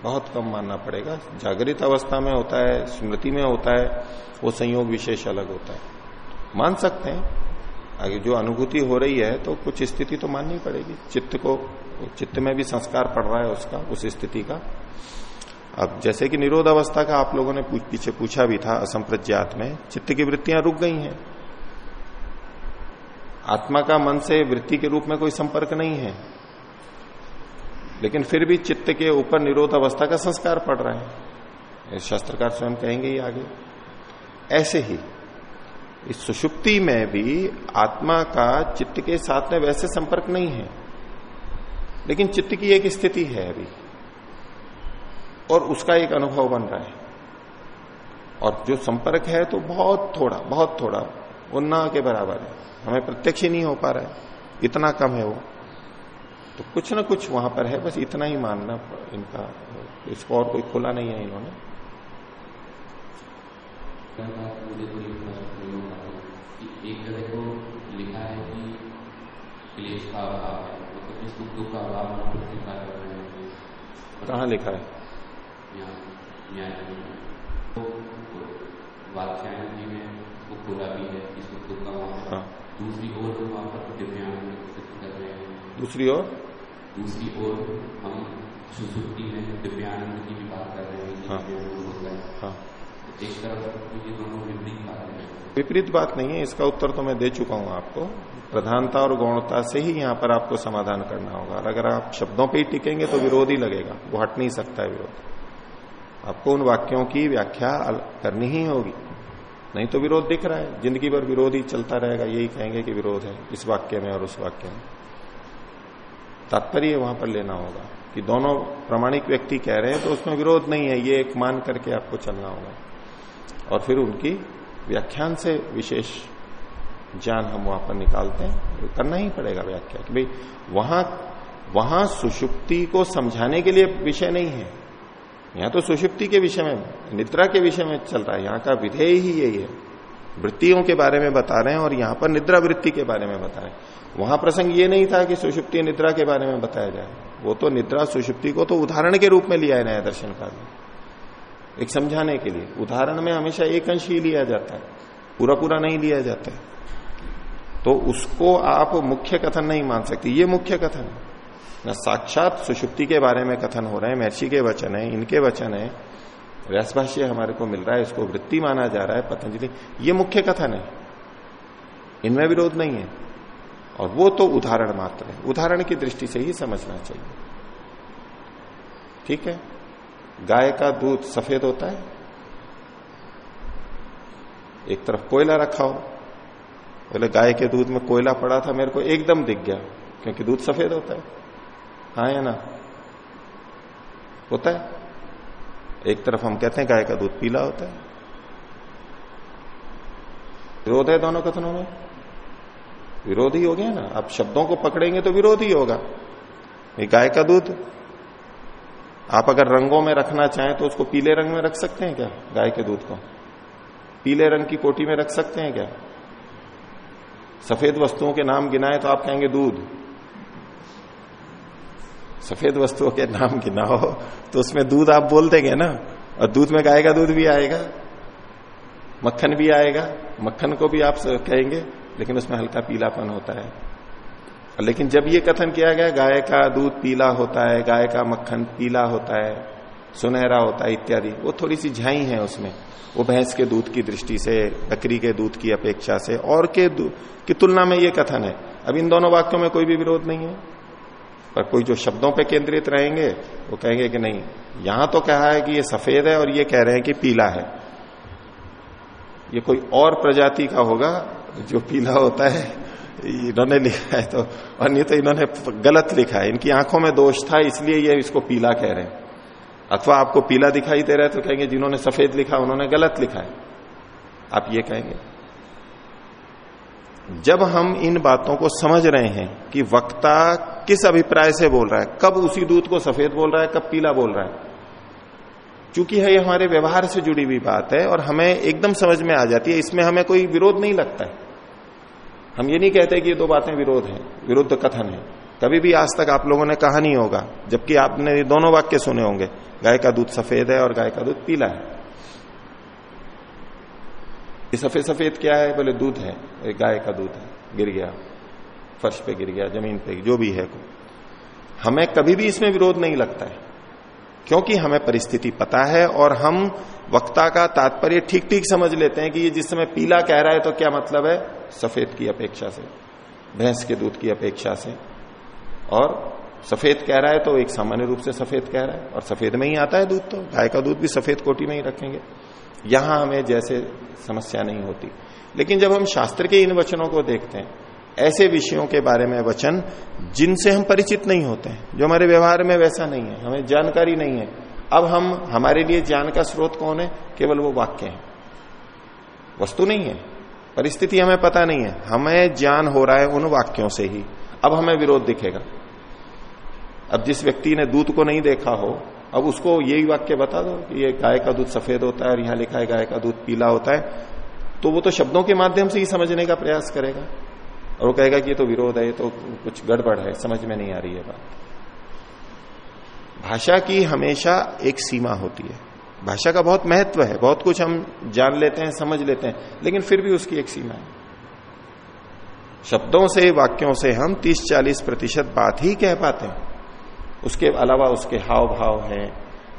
बहुत कम मानना पड़ेगा। जागृत अवस्था में होता है, स्मृति में होता है, वो संयोग विशेष अलग होता है। मान सकते हैं, आगे जो अनुभूति हो रही है तो कुछ स्थिति तो माननी पड़ेगी। चित्त को, चित्त में भी संस्कार पड़ रहा है उसका, उस स्थिति का। अब जैसे कि निरोध अवस्था का आप लोगों ने पीछे पूछा भी था, असंप्रज्ञात में, चित्त की वृत्तियाँ रुक गई हैं। आत्मा का मन से वृत्ति के रूप में कोई संपर्क नहीं है। लेकिन फिर भी चित्त के ऊपर निरोध अवस्था का संस्कार पड़ रहा है। शास्त्रकार स्वयं कहेंगे ही आगे। ऐसे ही, इस सुषुप्ति में भी आत्मा का चित्त के साथ में वैसे संपर्क नहीं है। लेकिन चित्त की एक स्थिति है अभी। और उसका एक अनुभव बन रहा है। और जो संपर्क है तो बहुत थोड़ा बहुत थोड़ा वो ना के बराबर है। हमें प्रत्यक्ष ही नहीं हो पा रहा है। इतना कम है वो। तो कुछ ना कुछ वहाँ पर है बस इतना ही मानना इनका इसको और कोई खुला नहीं है इन्होंने। एक जगह को लिखा है कि क्लेश का अभाव है। मतलब इस दुख का अभाव स्वीकार कर रहे हैं। कहाँ लिखा है? यहाँ न्याय तो जी में है दूसरी ओर हम वहाँ पर दिव्यांग कर रहे हैं। दूसरी ओर? दूसरी ओर हम सुसुप्ति में दिव्यांग की भी बात कर रहे हैं हाँ। होता है हाँ। तो एक तरफ़ ये दोनों विपरीत बातें हैं। विपरीत बात नहीं है इसका उत्तर तो मैं दे चुका हूँ आपको। प्रधानता और गौणता से ही यहाँ पर आपको समाधान करना होगा। और अगर आप शब्दों पे ही टिकेंगे तो विरोध ही लगेगा। वो हट नहीं सकता है विरोध। आपको उन वाक्यों की व्याख्या करनी ही होगी। नहीं तो विरोध दिख रहा है। ज़िंदगी भर विरोध ही चलता रहेगा, यही कहेंगे कि विरोध है, इस वाक्य में और उस वाक्य में। तात्पर्य वहाँ पर लेना होगा कि दोनों प्रमाणिक व्यक्ति कह रहे हैं तो उसमें विरोध नहीं है, ये एक मान करके आपको चलना होगा। और फिर उनकी व्याख्यान से विशेष ज्ञान हम वहाँ पर निकालते हैं करना ही पड़ेगा व्याख्या कि भाई, वहाँ वहाँ सुषुप्ति को समझाने के लिए विषय नहीं है। यहाँ तो सुषुप्ति के विषय में, निद्रा के विषय में चल रहा है। यहाँ का विधेय ही यही है। वृत्तियों के बारे में बता रहे हैं और यहाँ पर निद्रा वृत्ति के बारे में बता रहे हैं। वहाँ प्रसंग ये नहीं था कि सुषुप्ति निद्रा के बारे में बताया जाए। वो तो निद्रा सुषुप्ति को तो उदाहरण के रूप में लिया है नया दर्शन का एक समझाने के लिए। उदाहरण में हमेशा एक अंश ही लिया जाता है। पूरा पूरा नहीं लिया जाता तो उसको आप मुख्य कथन नहीं मान सकते। ये मुख्य कथन है। न साक्षात सुषुप्ति के बारे में कथन हो रहे हैं, महर्षि के वचन है, इनके वचन है। व्यास भाष्य हमारे को मिल रहा है, इसको वृत्ति माना जा रहा है, पतंजलि। ये मुख्य कथन है। इनमें विरोध नहीं है। और वो तो उदाहरण मात्र है। उदाहरण की दृष्टि से ही समझना चाहिए। ठीक है? गाय का दूध सफ़ेद होता है। एक तरफ़ कोयला रखा हो। बोले, गाय के दूध में कोयला पड़ा था, मेरे को एकदम दिख गया, क्योंकि दूध सफ़ेद होता है। हाँ या ना? होता है। एक तरफ़ हम कहते हैं गाय का दूध पीला होता है। विरोध है दोनों कथनों में? विरोध ही हो गया ना? आप शब्दों को पकड़ेंगे तो विरोध ही होगा गाय का दूध, आप अगर रंगों में रखना चाहें तो उसको पीले रंग में रख सकते हैं क्या? गाय के दूध को। पीले रंग की कोटी में रख सकते हैं क्या? सफ़ेद वस्तुओं के नाम गिनाए तो आप कहेंगे दूध। सफ़ेद वस्तुओं के नाम की ना हो तो उसमें दूध आप बोल देंगे ना, और दूध में गाय का दूध भी आएगा, मक्खन भी आएगा, मक्खन को भी आप कहेंगे, लेकिन उसमें हल्का पीलापन होता है। लेकिन जब ये कथन किया गया, गाय का दूध पीला होता है, गाय का मक्खन पीला होता है, सुनहरा होता है, इत्यादि, वो थोड़ी सी झाई है उसमें। वो भैंस के दूध की दृष्टि से, बकरी के दूध की अपेक्षा से, और के की तुलना में ये कथन है। अब इन दोनों वाक्यों में कोई भी विरोध नहीं है। पर कोई जो शब्दों पे केंद्रित रहेंगे, वो कहेंगे कि नहीं, यहाँ तो कहा है कि ये सफ़ेद है और ये कह रहे हैं कि पीला है। ये कोई और प्रजाति का होगा जो पीला होता है, इन्होंने लिखा है तो नहीं तो इन्होंने गलत लिखा है। इनकी आँखों में दोष था, इसलिए ये इसको पीला कह रहे हैं। अथवा आपको पीला दिखाई दे रहा है तो कहेंगे, जिन्होंने सफ़ेद लिखा, उन्होंने गलत लिखा है। आप ये कहेंगे। जब हम इन बातों को समझ रहे हैं कि वक्ता किस अभिप्राय से बोल रहा है, कब उसी दूध को सफ़ेद बोल रहा है, कब पीला बोल रहा है, चूँकि है ये हमारे व्यवहार से जुड़ी हुई बात है और हमें एकदम समझ में आ जाती है, इसमें हमें कोई विरोध नहीं लगता है। हम ये नहीं कहते कि ये दो बातें विरोध हैं, विरुद्ध कथन है। कभी भी आज तक आप लोगों ने कहा नहीं होगा, जबकि आपने दोनों वाक्य सुने होंगे, गाय का दूध सफ़ेद है और गाय का दूध पीला है। ये सफ़ेद सफ़ेद क्या है? बोले, दूध है। गाय का दूध है। गिर गया। फर्श पे गिर गया, ज़मीन पे, जो भी है को हमें कभी भी इसमें विरोध नहीं लगता है। क्योंकि हमें परिस्थिति पता है और हम वक्ता का तात्पर्य ठीक ठीक समझ लेते हैं कि ये जिस समय पीला कह रहा है तो क्या मतलब है? सफ़ेद की अपेक्षा से। भैंस के दूध की अपेक्षा से। और सफ़ेद कह रहा है तो एक सामान्य रूप से सफ़ेद कह रहा है। और सफ़ेद में ही आता है दूध तो। गाय का दूध भी सफ़ेद कोटी में ही रखेंगे। यहाँ हमें जैसे समस्या नहीं होती। लेकिन जब हम शास्त्र के इन वचनों को देखते हैं, ऐसे विषयों के बारे में वचन जिनसे हम परिचित नहीं होते हैं, जो हमारे व्यवहार में वैसा नहीं है, हमें जानकारी नहीं है, अब हम, हमारे लिए ज्ञान का स्रोत कौन है? केवल वो वाक्य है। वस्तु नहीं है, परिस्थिति हमें पता नहीं है, हमें ज्ञान हो रहा है उन वाक्यों से ही, अब हमें विरोध दिखेगा। अब जिस व्यक्ति ने दूत को नहीं देखा हो अब उसको यही वाक्य बता दो कि ये गाय का दूध सफ़ेद होता है और यहाँ लिखा है गाय का दूध पीला होता है। तो वो तो शब्दों के माध्यम से ही समझने का प्रयास करेगा। और वो कहेगा कि ये तो विरोध है, ये तो कुछ गड़बड़ है, समझ में नहीं आ रही है बात। भाषा की हमेशा एक सीमा होती है। भाषा का बहुत महत्व है, बहुत कुछ हम जान लेते हैं, समझ लेते हैं, लेकिन फिर भी उसकी एक सीमा है। शब्दों से, वाक्यों से हम 30-40 प्रतिशत बात ही कह पाते हैं। उसके अलावा उसके हाव भाव है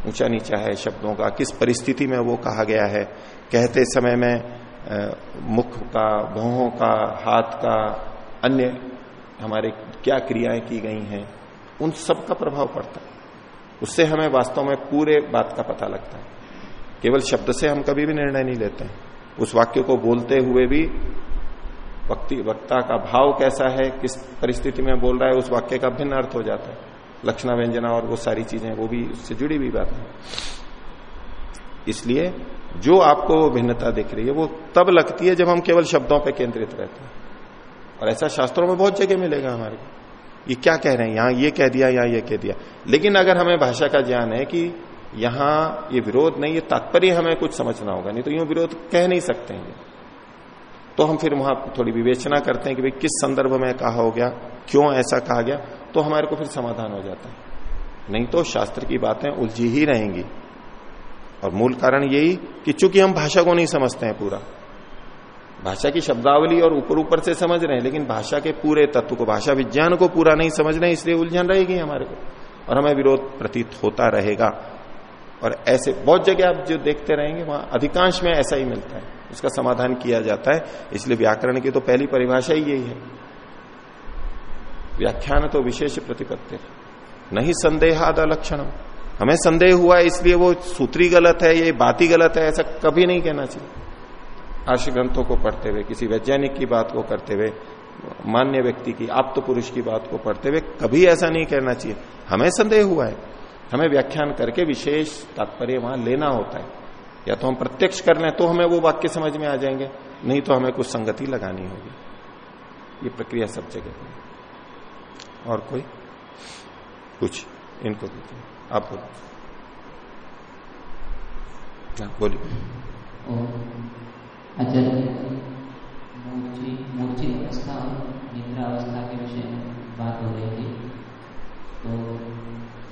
ऊँचा नीचा है शब्दों का, किस परिस्थिति में वो कहा गया है। कहते समय में मुख का भौहों का, हाथ का, अन्य हमारे क्या क्रियाएँ की गई हैं, उन सब का प्रभाव पड़ता है। उससे हमें वास्तव में पूरे बात का पता लगता है। केवल शब्द से हम कभी भी निर्णय नहीं लेते हैं। उस वाक्य को बोलते हुए भी वक्ति, वक्ता का भाव कैसा है, किस परिस्थिति में बोल रहा है, उस वाक्य का भिन्न अर्थ हो जाता है। लक्षणा व्यंजना और वो सारी चीज़ें, वो भी उससे जुड़ी हुई बात है। इसलिए जो आपको भिन्नता दिख रही है, वो तब लगती है जब हम केवल शब्दों पर केंद्रित रहते हैं। और ऐसा शास्त्रों में बहुत जगह मिलेगा हमारे ये क्या कह रहे हैं? यहाँ ये कह दिया, यहाँ ये कह दिया। लेकिन अगर हमें भाषा का ज्ञान है कि यहाँ ये विरोध नहीं ये तात्पर्य हमें कुछ समझना होगा, नहीं तो यूँ विरोध कह नहीं सकते हैं। तो हम फिर वहाँ थोड़ी विवेचना करते हैं कि भाई किस संदर्भ में कहा हो गया, क्यों ऐसा कहा गया तो हमारे को फिर समाधान हो जाता है। नहीं तो शास्त्र की बातें उलझी ही रहेंगी। और मूल कारण यही कि चूँकि हम भाषा को नहीं समझते हैं पूरा, भाषा की शब्दावली और ऊपर ऊपर से समझ रहे हैं, लेकिन भाषा के पूरे तत्व को, भाषा विज्ञान को पूरा नहीं समझ रहे इसलिए उलझन रहेगी हमारे को। और हमें विरोध प्रतीत होता रहेगा। और ऐसे बहुत जगह आप जो देखते रहेंगे, वहाँ अधिकांश में ऐसा ही मिलता है। उसका समाधान किया जाता है। इसलिए व्याकरण की तो पहली परिभाषा ही यही है। व्याख्यान तो विशेष प्रतिपत्ति नहीं संदेहाद लक्षण हमें संदेह हुआ, इसलिए वो सूत्री गलत है, ये बात ही गलत है, ऐसा कभी नहीं कहना चाहिए। आर्ष ग्रंथों को पढ़ते हुए, किसी वैज्ञानिक की बात को करते हुए, मान्य व्यक्ति की आप तो पुरुष की बात को पढ़ते हुए कभी ऐसा नहीं कहना चाहिए। हमें संदेह हुआ है। हमें व्याख्यान करके विशेष तात्पर्य वहाँ लेना होता है। या तो हम प्रत्यक्ष कर लें तो हमें वो वाक्य समझ में आ जाएँगे, नहीं तो हमें कुछ संगति लगानी होगी। ये प्रक्रिया सब जगह और कोई? कुछ? इनको देते आप बोलो। बोलिए। मूर्छित अवस्था अवस्था के विषय में बात हो रही थी। तो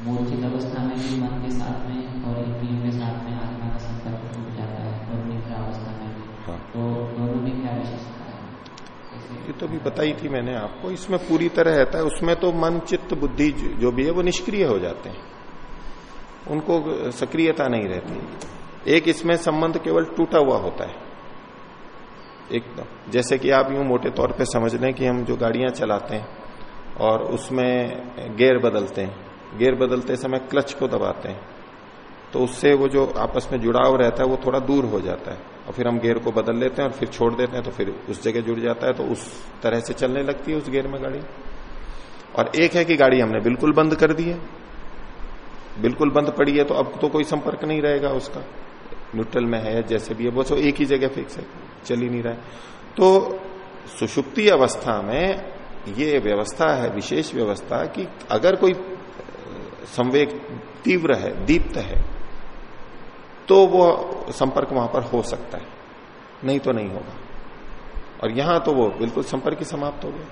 मूर्छित अवस्था में भी मन के साथ में और इंद्रियों के साथ में आत्मा का संपर्क टूट जाता है और निद्रा अवस्था में भी हाँ। तो दोनों में क्या ये तो भी बताई थी मैंने आपको। इसमें पूरी तरह रहता है। उसमें तो मन, चित्त, बुद्धि जो भी है, वो निष्क्रिय हो जाते हैं। उनको सक्रियता नहीं रहती। एक इसमें संबंध केवल टूटा हुआ होता है। एकदम। जैसे कि आप यूँ मोटे तौर पे समझ लें कि हम जो गाड़ियाँ चलाते हैं और उसमें गेयर बदलते हैं। गेयर बदलते समय क्लच को दबाते हैं। तो उससे वो जो आपस में जुड़ाव रहता है, वो थोड़ा दूर हो जाता है। और फिर हम गेयर को बदल लेते हैं और फिर छोड़ देते हैं तो फिर उस जगह जुड़ जाता है तो उस तरह से चलने लगती है उस गेयर में गाड़ी। और एक है कि गाड़ी हमने बिल्कुल बंद कर दी है। बिल्कुल बंद पड़ी है तो अब तो कोई संपर्क नहीं रहेगा उसका। न्यूट्रल में है जैसे भी है, वो एक ही जगह फिक्स है, चल ही नहीं रहा है। तो सुषुप्ति अवस्था में ये व्यवस्था है, विशेष व्यवस्था कि अगर कोई संवेग तीव्र है, दीप्त है तो वो संपर्क वहाँ पर हो सकता है। नहीं तो नहीं होगा। और यहाँ तो वो बिल्कुल संपर्क ही समाप्त हो गया।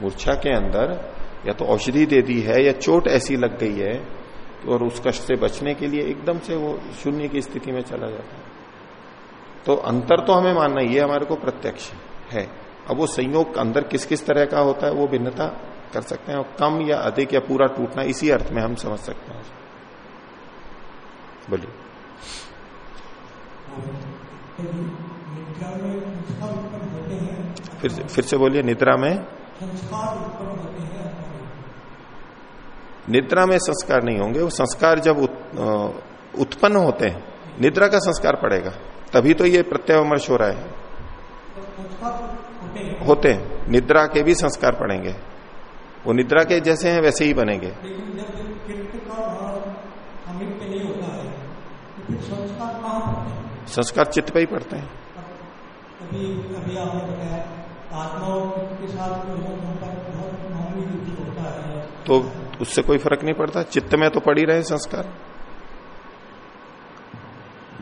मूर्छा के अंदर या तो औषधि दे दी है या चोट ऐसी लग गई है और उस कष्ट से बचने के लिए एकदम से वो शून्य की स्थिति में चला जाता है। तो अंतर तो हमें मानना ये हमारे को प्रत्यक्ष है। अब वो संयोग अंदर किस किस तरह का होता है वो भिन्नता कर सकते हैं और कम या अधिक या पूरा टूटना इसी अर्थ में हम समझ सकते हैं। बोलिए। फिर से फिर से बोलिए, निद्रा में? निद्रा में संस्कार नहीं होंगे, वो संस्कार जब उत्पन्न होते हैं, निद्रा का संस्कार पड़ेगा, तभी तो ये प्रत्यावर्ष हो रहा है। होते हैं, निद्रा के भी संस्कार पड़ेंगे, वो निद्रा के जैसे हैं, वैसे ही बनेंगे। संस्कार चित्त पे ही पड़ते हैं। अभी अभी आपने बताया के साथ होता है। तो उससे कोई फ़र्क नहीं पड़ता। चित्त में तो पड़ ही रहे संस्कार।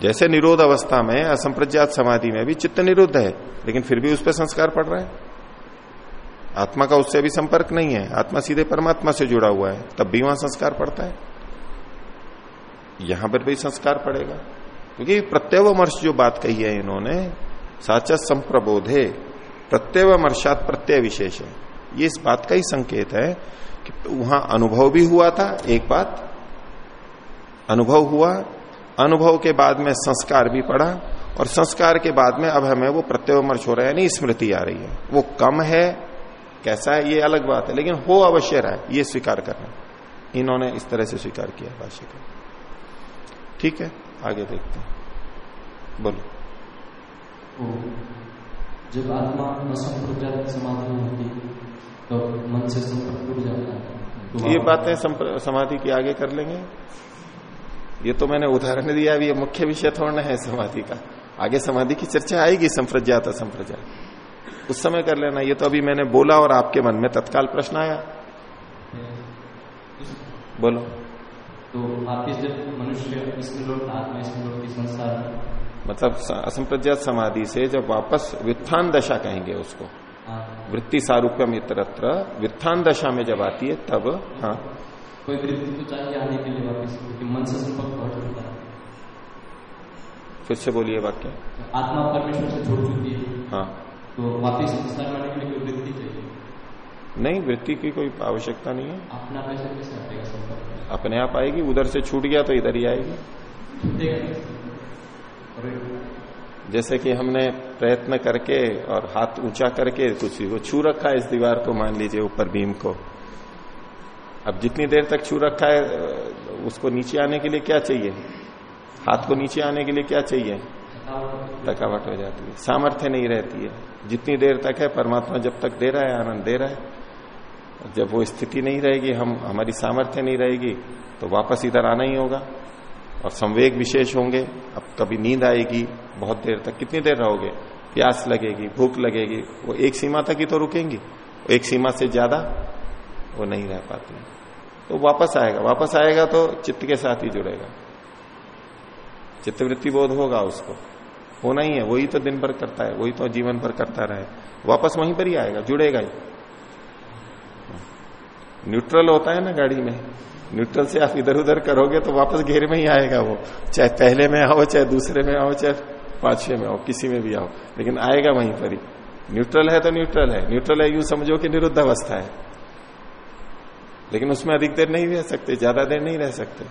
जैसे निरोध अवस्था में असंप्रज्ञात समाधि में भी चित्त निरुद्ध है लेकिन फिर भी उस पर संस्कार पड़ रहा है। आत्मा का उससे भी संपर्क नहीं है। आत्मा सीधे परमात्मा से जुड़ा हुआ है तब भी वहाँ संस्कार पड़ता है। यहाँ पर भी संस्कार पड़ेगा। क्योंकि प्रत्यवमर्श जो बात कही है इन्होंने, साचा संप्रबोधे प्रत्यवमर्शात प्रत्यय विशेष है। ये इस बात का ही संकेत है कि वहाँ अनुभव भी हुआ था, एक बात, अनुभव हुआ, अनुभव के बाद में संस्कार भी पड़ा, और संस्कार के बाद में अब हमें वो प्रत्यवमर्श हो रहा है, यानी स्मृति आ रही है। वो कम है, कैसा है, ये अलग बात है, लेकिन हो अवश्य रहा है, ये स्वीकार करना। इन्होंने इस तरह से स्वीकार किया भाष्य का ठीक है? आगे देखते हैं। बोलो। जब आत्मा असंप्रज्ञात समाधि में होती तो मन से संपर्क टूट जाता है। तो ये बातें समाधि की आगे कर लेंगे। ये तो मैंने उदाहरण दिया अभी ये मुख्य विषय थोड़ा है समाधि का। आगे समाधि की चर्चा आएगी संप्रज्ञात असंप्रज्ञात उस समय कर लेना। ये तो अभी मैंने बोला और आपके मन में तत्काल प्रश्न आया। बोलो। तो वापिस जब मनुष्य इसमें आत्मा इसमें लौट संसार मतलब असंप्रज्ञात समाधि से जब वापस वित्थान दशा कहेंगे उसको। हाँ। वृत्ति सारूप्यम इतरत्र वित्थान दशा में जब आती है तब हाँ। कोई वृत्ति तो चाहिए आने के लिए वापस क्योंकि मन से संपर्क बहुत होता है। फिर से बोलिए वाक्य। आत्मा परमेश्वर से छोड़ चुकी है। हाँ। तो वापिस संस्कार लाने के लिए कोई वृत्ति चाहिए? नहीं वृत्ति की कोई आवश्यकता नहीं है। अपना पैसा कैसे संपर्क अपने आप आएगी, उधर से छूट गया तो इधर ही आएगी। जैसे कि हमने प्रयत्न करके और हाथ ऊँचा करके कुछ वो छू रखा है इस दीवार को, मान लीजिए ऊपर बीम को। अब जितनी देर तक छू रखा है, उसको नीचे आने के लिए क्या चाहिए? हाथ को नीचे आने के लिए क्या चाहिए? थकावट हो जाती है, सामर्थ्य नहीं रहती है। जितनी देर तक है, परमात्मा जब तक दे रहा है, आनंद दे रहा है। जब वो स्थिति नहीं रहेगी, हम, हमारी सामर्थ्य नहीं रहेगी तो वापस इधर आना ही होगा। और संवेग विशेष होंगे, अब कभी नींद आएगी, बहुत देर तक, कितनी देर रहोगे? प्यास लगेगी, भूख लगेगी, वो एक सीमा तक ही तो रुकेंगी। एक सीमा से ज़्यादा वो नहीं रह पाती। तो वापस आएगा वापस आएगा तो चित्त के साथ ही जुड़ेगा। चित्तवृत्ति बोध होगा उसको। होना ही है, वही तो दिन भर करता है, वही तो जीवन भर करता रहे। वापस वहीं पर ही आएगा, जुड़ेगा ही। न्यूट्रल होता है ना गाड़ी में? न्यूट्रल से आप इधर उधर करोगे तो वापस घेर में ही आएगा वो। चाहे पहले में आओ, चाहे दूसरे में आओ, चाहे पांचवे में आओ, किसी में भी आओ, लेकिन आएगा वहीं पर ही। न्यूट्रल है तो न्यूट्रल है। न्यूट्रल है, यूँ समझो कि निरुद्ध अवस्था है। लेकिन उसमें अधिक देर नहीं रह सकते, ज़्यादा देर नहीं रह सकते।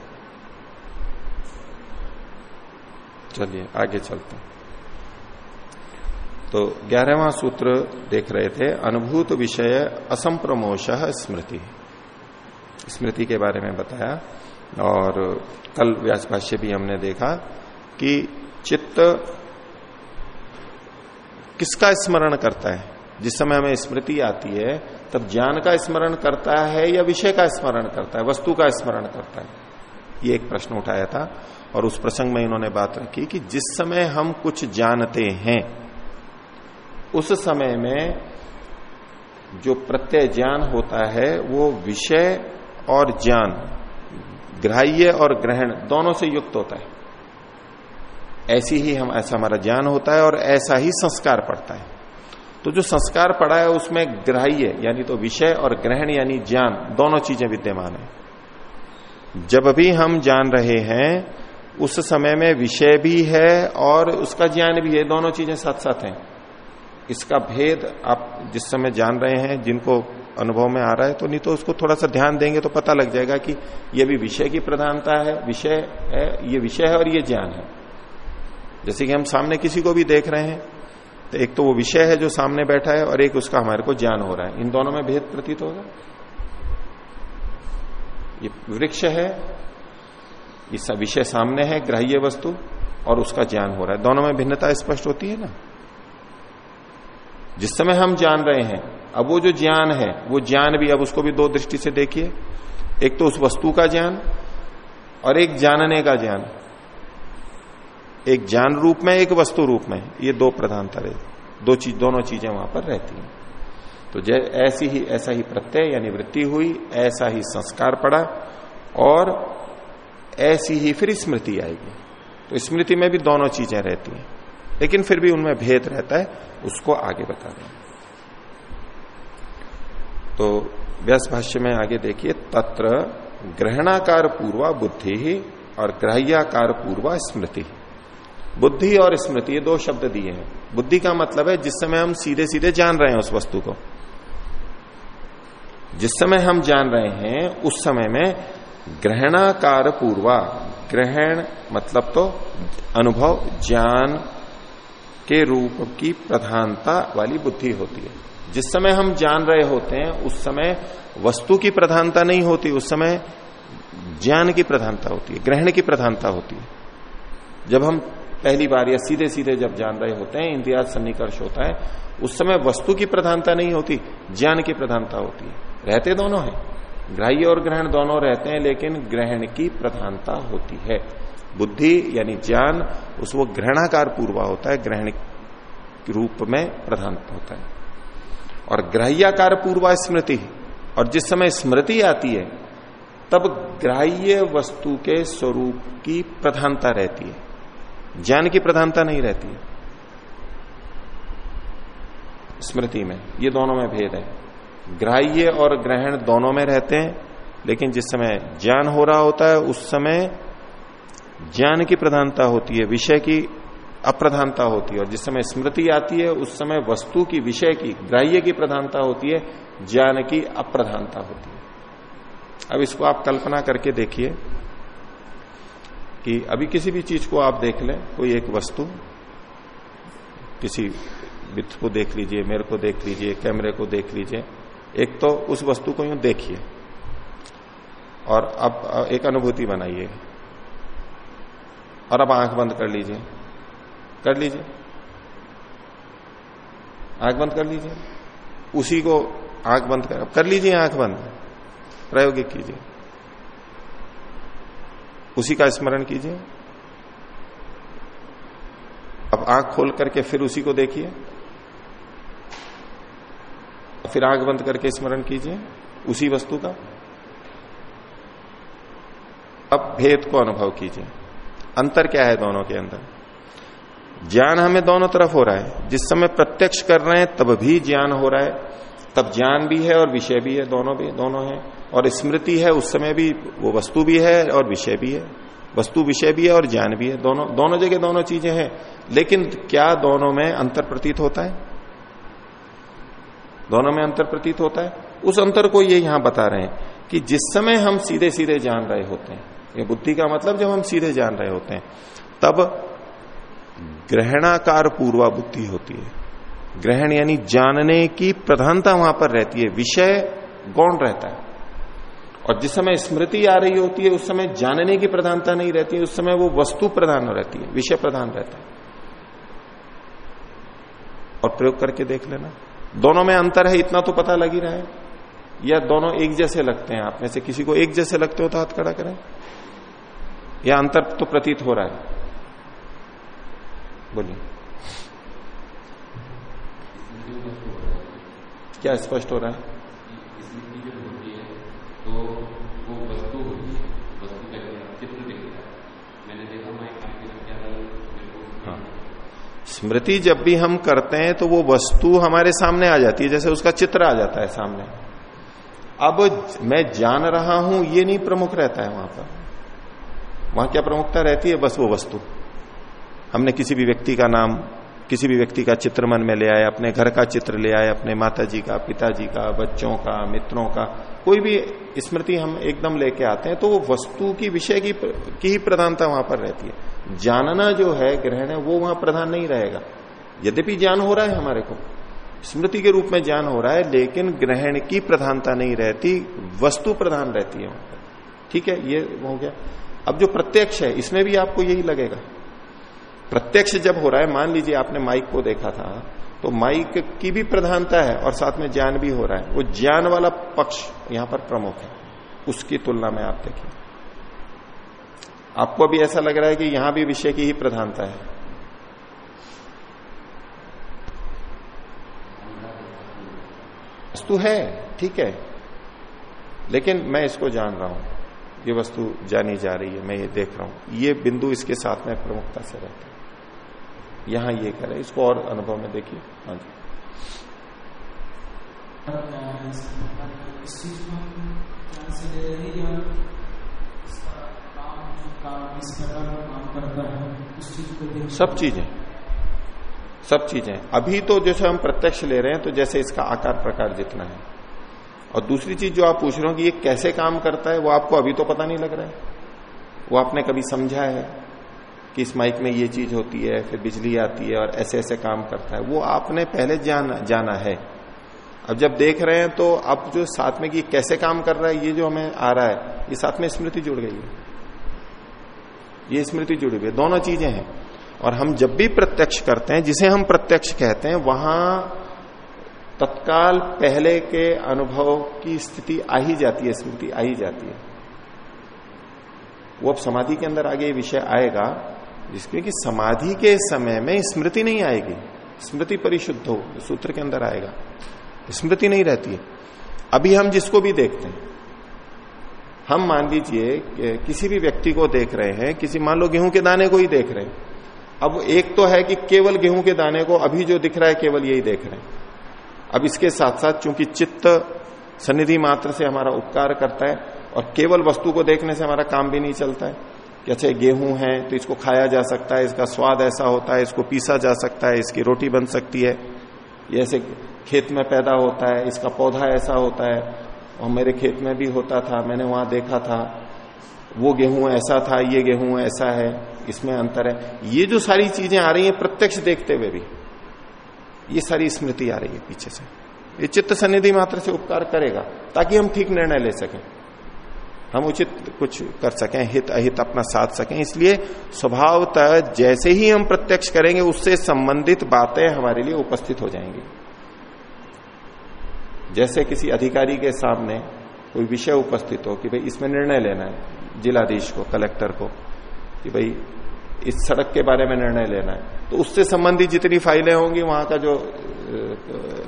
चलिए, आगे चलते तो ग्यारहवा सूत्र देख रहे थे, अनुभूत विषय असंप्रमोश स्मृति। स्मृति के बारे में बताया। और कल व्यास भाष्य भी हमने देखा कि चित्त किसका स्मरण करता है? जिस समय हमें स्मृति आती है, तब ज्ञान का स्मरण करता है या विषय का स्मरण करता है? वस्तु का स्मरण करता है। ये एक प्रश्न उठाया था, और उस प्रसंग में इन्होंने बात रखी कि जिस समय हम कुछ जानते हैं, उस समय में जो प्रत्यय ज्ञान होता है, वो विषय और ज्ञान, ग्राह्य और ग्रहण दोनों से युक्त होता है। ऐसी ही हम, ऐसा हमारा ज्ञान होता है और ऐसा ही संस्कार पड़ता है। तो जो संस्कार पड़ा है उसमें ग्राह्य, यानी तो विषय और ग्रहण, यानी ज्ञान, दोनों चीज़ें विद्यमान है। जब भी हम जान रहे हैं, उस समय में विषय भी है और उसका ज्ञान भी है, दोनों चीज़ें साथ साथ हैं। इसका भेद आप जिस समय जान रहे हैं, जिनको अनुभव में आ रहा है तो नहीं तो उसको थोड़ा सा ध्यान देंगे तो पता लग जाएगा कि ये भी विषय की प्रधानता है, विषय है, ये विषय है और ये ज्ञान है। जैसे कि हम सामने किसी को भी देख रहे हैं तो एक तो वो विषय है जो सामने बैठा है और एक उसका हमारे को ज्ञान हो रहा है। इन दोनों में भेद प्रतीत होगा ये वृक्ष है इस विषय सामने है, ग्राह्य वस्तु और उसका ज्ञान हो रहा है। दोनों में भिन्नता स्पष्ट होती है ना? जिस समय हम जान रहे हैं अब वो जो ज्ञान है, वो ज्ञान भी, अब उसको भी दो दृष्टि से देखिए। एक तो उस वस्तु का ज्ञान और एक जानने का ज्ञान। एक ज्ञान रूप में, एक वस्तु रूप में। ये दो प्रधानता रहती दो चीज़, दोनों चीज़ें वहाँ पर रहती हैं। तो ऐसी ही, ऐसा ही प्रत्यय यानी वृत्ति हुई, ऐसा ही संस्कार पड़ा और ऐसी ही फिर स्मृति आएगी। तो स्मृति में भी दोनों चीज़ें रहती हैं, लेकिन फिर भी उनमें भेद रहता है, उसको आगे बता दें तो व्यास भाष्य में आगे देखिए, तत्र ग्रहणाकार पूर्वा बुद्धि ही और ग्राह्याकार पूर्वा स्मृति। बुद्धि और स्मृति, ये दो शब्द दिए हैं। बुद्धि का मतलब है, जिस समय हम सीधे सीधे जान रहे हैं उस वस्तु को। जिस समय हम जान रहे हैं, उस समय में ग्रहणाकार पूर्वा, ग्रहण मतलब तो अनुभव, ज्ञान के रूप की प्रधानता वाली बुद्धि होती है। जिस समय हम जान रहे होते हैं, उस समय वस्तु की प्रधानता नहीं होती, उस समय ज्ञान की प्रधानता होती है, ग्रहण की प्रधानता होती है। जब हम पहली बार या सीधे सीधे जब जान रहे होते हैं इंद्रिया सन्निकर्ष होता है, उस समय वस्तु की प्रधानता नहीं होती, ज्ञान की प्रधानता होती है। रहते दोनों हैं। ग्राह्य और ग्रहण दोनों रहते हैं, लेकिन ग्रहण की प्रधानता होती है। बुद्धि यानी ज्ञान, उस वो ग्रहणाकार पूर्वा होता है, ग्रहण रूप में प्रधान होता है। और ग्राह्याकार पूर्वा स्मृति और जिस समय स्मृति आती है, तब ग्राह्य वस्तु के स्वरूप की प्रधानता रहती है। ज्ञान की प्रधानता नहीं रहती है। स्मृति में, ये दोनों में भेद है। ग्राह्य और ग्रहण दोनों में रहते हैं, लेकिन जिस समय ज्ञान हो रहा होता है, उस समय ज्ञान की प्रधानता होती है, विषय की अप्रधानता होती है और जिस समय स्मृति आती है, उस समय वस्तु की, विषय की, ग्राह्य की प्रधानता होती है, ज्ञान की अप्रधानता होती है। अब इसको आप कल्पना करके देखिए कि अभी किसी भी चीज़ को आप देख लें, कोई एक वस्तु, किसी वित्त को देख लीजिए, मेरे को देख लीजिए, कैमरे को देख लीजिए, एक तो उस वस्तु को यूँ देखिए और अब एक अनुभूति बनाइए और अब आँख बंद कर लीजिए। कर लीजिए। आँख बंद कर लीजिए। उसी को आँख बंद कर कर लीजिए आँख बंद। प्रायोगिक कीजिए। उसी का स्मरण कीजिए। अब आँख खोल करके फिर उसी को देखिए। फिर आँख बंद करके स्मरण कीजिए उसी वस्तु का। अब भेद को अनुभव कीजिए। अंतर क्या है दोनों के अंदर? ज्ञान हमें दोनों तरफ़ हो रहा है। जिस समय प्रत्यक्ष कर रहे हैं, तब भी ज्ञान हो रहा है। तब ज्ञान भी है और विषय भी है, दोनों भी, दोनों है। और स्मृति है, उस समय भी वो वस्तु भी है और विषय भी है। वस्तु, विषय भी है और ज्ञान भी है। दोनों दोनों जगह दोनों चीज़ें हैं। लेकिन क्या दोनों में अंतर प्रतीत होता है? दोनों में अंतर प्रतीत होता है। उस अंतर को ये यहाँ बता रहे हैं कि जिस समय हम सीधे सीधे जान रहे होते हैं, ये बुद्धि का मतलब जब हम सीधे जान रहे होते हैं, तब ग्रहणाकार पूर्वा बुद्धि होती है। ग्रहण यानी जानने की प्रधानता वहाँ पर रहती है। विषय गौण रहता है। और जिस समय स्मृति आ रही होती है, उस समय जानने की प्रधानता नहीं रहती है। उस समय वो वस्तु प्रधान रहती है, विषय प्रधान रहता है। और प्रयोग करके देख लेना। दोनों में अंतर है, इतना तो पता लग ही रहा है। या दोनों एक जैसे लगते हैं, आप में से किसी को एक जैसे लगते हो तो हाथ खड़ा करें। या अंतर तो प्रतीत हो रहा है। बोलिए। क्या स्पष्ट हो रहा है? हाँ। स्मृति जब भी हम करते हैं तो वो वस्तु हमारे सामने आ जाती है, जैसे उसका चित्र आ जाता है सामने। अब मैं जान रहा हूँ, ये नहीं प्रमुख रहता है वहाँ पर। वहाँ क्या प्रमुखता रहती है? बस वो वस्तु। हमने किसी भी व्यक्ति का नाम किसी भी व्यक्ति का चित्र मन में ले आए अपने घर का चित्र ले आए अपने माता जी का पिताजी का बच्चों का मित्रों का कोई भी स्मृति हम एकदम लेके आते हैं तो वो वस्तु की विषय की, की ही प्रधानता वहाँ पर रहती है। जानना जो है ग्रहण है वो वहाँ प्रधान नहीं रहेगा। यद्यपि ज्ञान हो रहा है हमारे को स्मृति के रूप में ज्ञान हो रहा है लेकिन ग्रहण की प्रधानता नहीं रहती वस्तु प्रधान रहती है वहाँ पर। ठीक है ये हो गया। अब जो प्रत्यक्ष है इसमें भी आपको यही लगेगा। प्रत्यक्ष जब हो रहा है, मान लीजिए आपने माइक को देखा था तो माइक की भी प्रधानता है और साथ में ज्ञान भी हो रहा है। वो ज्ञान वाला पक्ष यहाँ पर प्रमुख है, उसकी तुलना में आप देखिए आपको अभी ऐसा लग रहा है कि यहाँ भी विषय की ही प्रधानता है। वस्तु है, ठीक है, लेकिन मैं इसको जान रहा हूँ। ये वस्तु जानी जा रही है, मैं ये देख रहा हूँ। ये बिंदु इसके साथ में प्रमुखता से रहता है। यहाँ ये कह रहे इसको और अनुभव में देखिए। हाँ जी। सब चीज़ें। सब चीज़ें। अभी तो जैसे हम प्रत्यक्ष ले रहे हैं तो जैसे इसका आकार प्रकार जितना है। और दूसरी चीज़ जो आप पूछ रहे हो कि ये कैसे काम करता है, वो आपको अभी तो पता नहीं लग रहा है। वो आपने कभी समझा है? कि इस माइक में ये चीज़ होती है, फिर बिजली आती है और ऐसे ऐसे काम करता है। वो आपने पहले जाना जाना है। अब जब देख रहे हैं तो अब जो साथ में कि कैसे काम कर रहा है, ये जो हमें आ रहा है, ये साथ में स्मृति जुड़ गई है। ये स्मृति जुड़ी हुई है। दोनों चीज़ें हैं। और हम जब भी प्रत्यक्ष करते हैं, जिसे हम प्रत्यक्ष कहते हैं, वहाँ तत्काल पहले के अनुभव की स्थिति आ ही जाती है, स्मृति आ ही जाती है। वो अब समाधि के अंदर आगे विषय आएगा। जिसके कि समाधि के समय में स्मृति नहीं आएगी। स्मृति परिशुद्ध हो सूत्र के अंदर आएगा। स्मृति नहीं रहती है। अभी हम जिसको भी देखते हैं, हम मान लीजिए किसी भी व्यक्ति को देख रहे हैं, किसी मान लो गेहूँ के दाने को ही देख रहे हैं। अब एक तो है कि केवल गेहूँ के दाने को अभी जो दिख रहा है, केवल यही देख रहे हैं। अब इसके साथ साथ चूँकि चित्त सन्निधि मात्र से हमारा उपकार करता है और केवल वस्तु को देखने से हमारा काम भी नहीं चलता है अच्छा गेहूँ है तो इसको खाया जा सकता है, इसका स्वाद ऐसा होता है, इसको पीसा जा सकता है, इसकी रोटी बन सकती है। ऐसे खेत में पैदा होता है, इसका पौधा ऐसा होता है। और मेरे खेत में भी होता था, मैंने वहाँ देखा था। वो गेहूँ ऐसा था, ये गेहूँ ऐसा है, इसमें अंतर है। ये जो सारी चीज़ें आ रही हैं, प्रत्यक्ष देखते हुए भी, ये सारी स्मृति आ रही है पीछे से। ये चित्त सन्निधि मात्र से उपकार करेगा, ताकि हम ठीक निर्णय ले सकें। हम उचित कुछ कर सकें, हित, अहित अपना साध सकें। इसलिए स्वभावतः जैसे ही हम प्रत्यक्ष करेंगे, उससे संबंधित बातें हमारे लिए उपस्थित हो जाएँगी। जैसे किसी अधिकारी के सामने कोई विषय उपस्थित हो कि भाई इसमें निर्णय लेना है, जिलाधीश को, कलेक्टर को, कि भाई इस सड़क के बारे में निर्णय लेना है। तो उससे संबंधित जितनी फाइलें होंगी, वहाँ का जो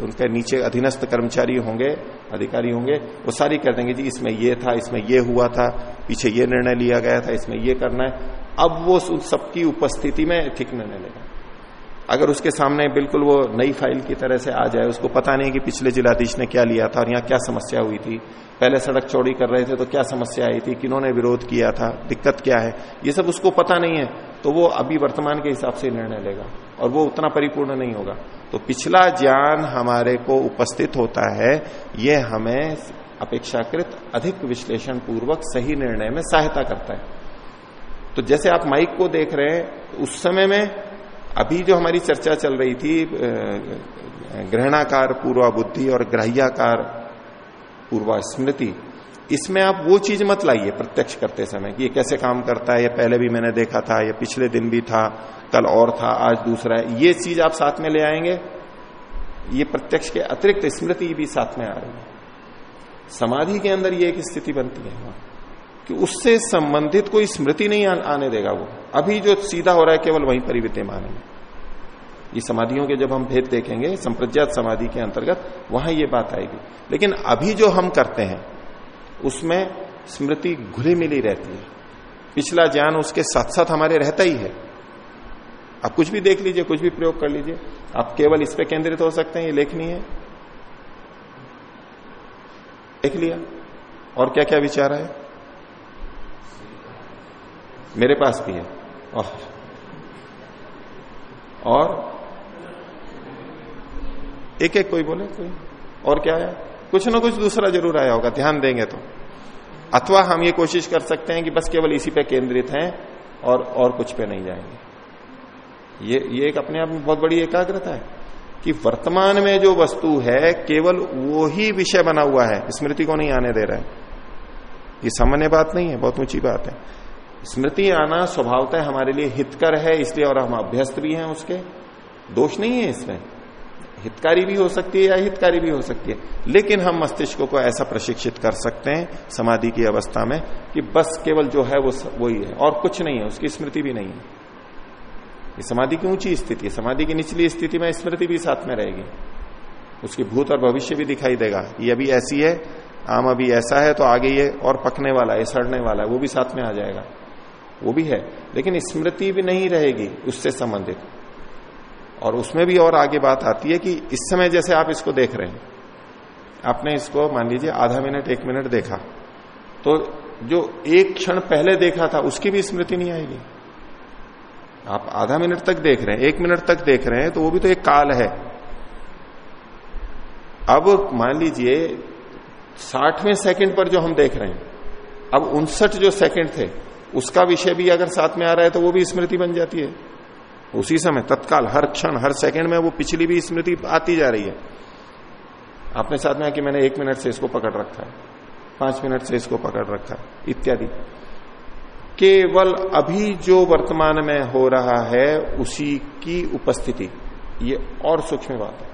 उनके नीचे अधीनस्थ कर्मचारी होंगे, अधिकारी होंगे, वो सारी कर देंगे, जी, इसमें ये था, इसमें ये हुआ था, पीछे ये निर्णय लिया गया था, इसमें ये करना है। अब वो उन सबकी उपस्थिति में ठीक निर्णय लेगा। अगर उसके सामने बिल्कुल वो नई फ़ाइल की तरह से आ जाए, उसको पता नहीं कि पिछले जिलाधीश ने क्या लिया था और यहाँ क्या समस्या हुई थी। पहले सड़क चौड़ी कर रहे थे तो क्या समस्या आई थी, किन्होंने विरोध किया था, दिक्कत क्या है, ये सब उसको पता नहीं है। तो वो अभी वर्तमान के हिसाब से निर्णय लेगा और वो उतना परिपूर्ण नहीं होगा। तो पिछला ज्ञान हमारे को उपस्थित होता है, ये हमें अपेक्षाकृत अधिक विश्लेषण पूर्वक सही निर्णय में सहायता करता है। तो जैसे आप माइक को देख रहे हैं, उस समय में अभी जो हमारी चर्चा चल रही थी ग्रहणाकार पूर्वा बुद्धि और ग्राह्याकार पूर्वा स्मृति इसमें आप वो चीज़ मत लाइए प्रत्यक्ष करते समय कि ये कैसे काम करता है, ये पहले भी मैंने देखा था, ये पिछले दिन भी था, कल और था, आज दूसरा है। ये चीज़ आप साथ में ले आएँगे, ये प्रत्यक्ष के अतिरिक्त स्मृति भी साथ में आ रही है। समाधि के अंदर ये एक स्थिति बनती है कि उससे संबंधित कोई स्मृति नहीं आने देगा वो। अभी जो सीधा हो रहा है, केवल वहीं पर विद्यमान है। ये समाधियों के जब हम भेद देखेंगे, संप्रज्ञात समाधि के अंतर्गत, वहाँ ये बात आएगी। लेकिन अभी जो हम करते हैं उसमें स्मृति घुली मिली रहती है। पिछला ज्ञान उसके साथ साथ हमारे रहता ही है। आप कुछ भी देख लीजिए, कुछ भी प्रयोग कर लीजिए। आप केवल इस पे केंद्रित हो सकते हैं, ये लेखनी है। देख लिया। और क्या क्या विचार है मेरे पास भी है। और और? एक एक कोई बोले, कोई? और क्या है कुछ ना कुछ दूसरा ज़रूर आया होगा, ध्यान देंगे तो। अथवा हम ये कोशिश कर सकते हैं कि बस केवल इसी पे केंद्रित हैं और और कुछ पे नहीं जाएँगे। ये ये एक अपने आप में बहुत बड़ी एकाग्रता है कि वर्तमान में जो वस्तु है, केवल वो ही विषय बना हुआ है। स्मृति को नहीं आने दे रहा है। ये सामान्य बात नहीं है, बहुत ऊँची बात है। स्मृति आना स्वभावतः हमारे लिए हितकर है, इसलिए और हम अभ्यस्त भी हैं उसके। दोष नहीं है इसमें। हितकारी भी हो सकती है या हितकारी भी हो सकती है। लेकिन हम मस्तिष्क को ऐसा प्रशिक्षित कर सकते हैं समाधि की अवस्था में कि बस केवल जो है वो वही है और कुछ नहीं है, उसकी स्मृति भी नहीं है। ये समाधि की ऊँची स्थिति है, समाधि की निचली स्थिति में स्मृति भी साथ में रहेगी। उसकी भूत और भविष्य भी दिखाई देगा, ये अभी ऐसी है, आम अभी ऐसा है तो आगे ये और पकने वाला है सड़ने वाला है, वो भी साथ में आ जाएगा। वो भी है, लेकिन स्मृति भी नहीं रहेगी उससे संबंधित। और उसमें भी और आगे बात आती है कि इस समय जैसे आप इसको देख रहे हैं, आपने इसको मान लीजिए आधा मिनट, एक मिनट देखा तो जो एक क्षण पहले देखा था, उसकी भी स्मृति नहीं आएगी। आप आधा मिनट तक देख रहे हैं, एक मिनट तक देख रहे हैं तो वो भी तो एक काल है। अब मान लीजिए, साठवें सेकंड पर जो हम देख रहे हैं, अब उनसठ जो सेकंड थे, उसका विषय भी अगर साथ में आ रहा है तो वो भी स्मृति बन जाती है। उसी समय तत्काल, हर क्षण, हर सेकंड में वो पिछली भी स्मृति आती जा रही है। आपने साथ में कि मैंने एक मिनट से इसको पकड़ रखा है, पाँच मिनट से इसको पकड़ रखा है, इत्यादि। केवल अभी जो वर्तमान में हो रहा है, उसी की उपस्थिति, ये और सूक्ष्म बात है।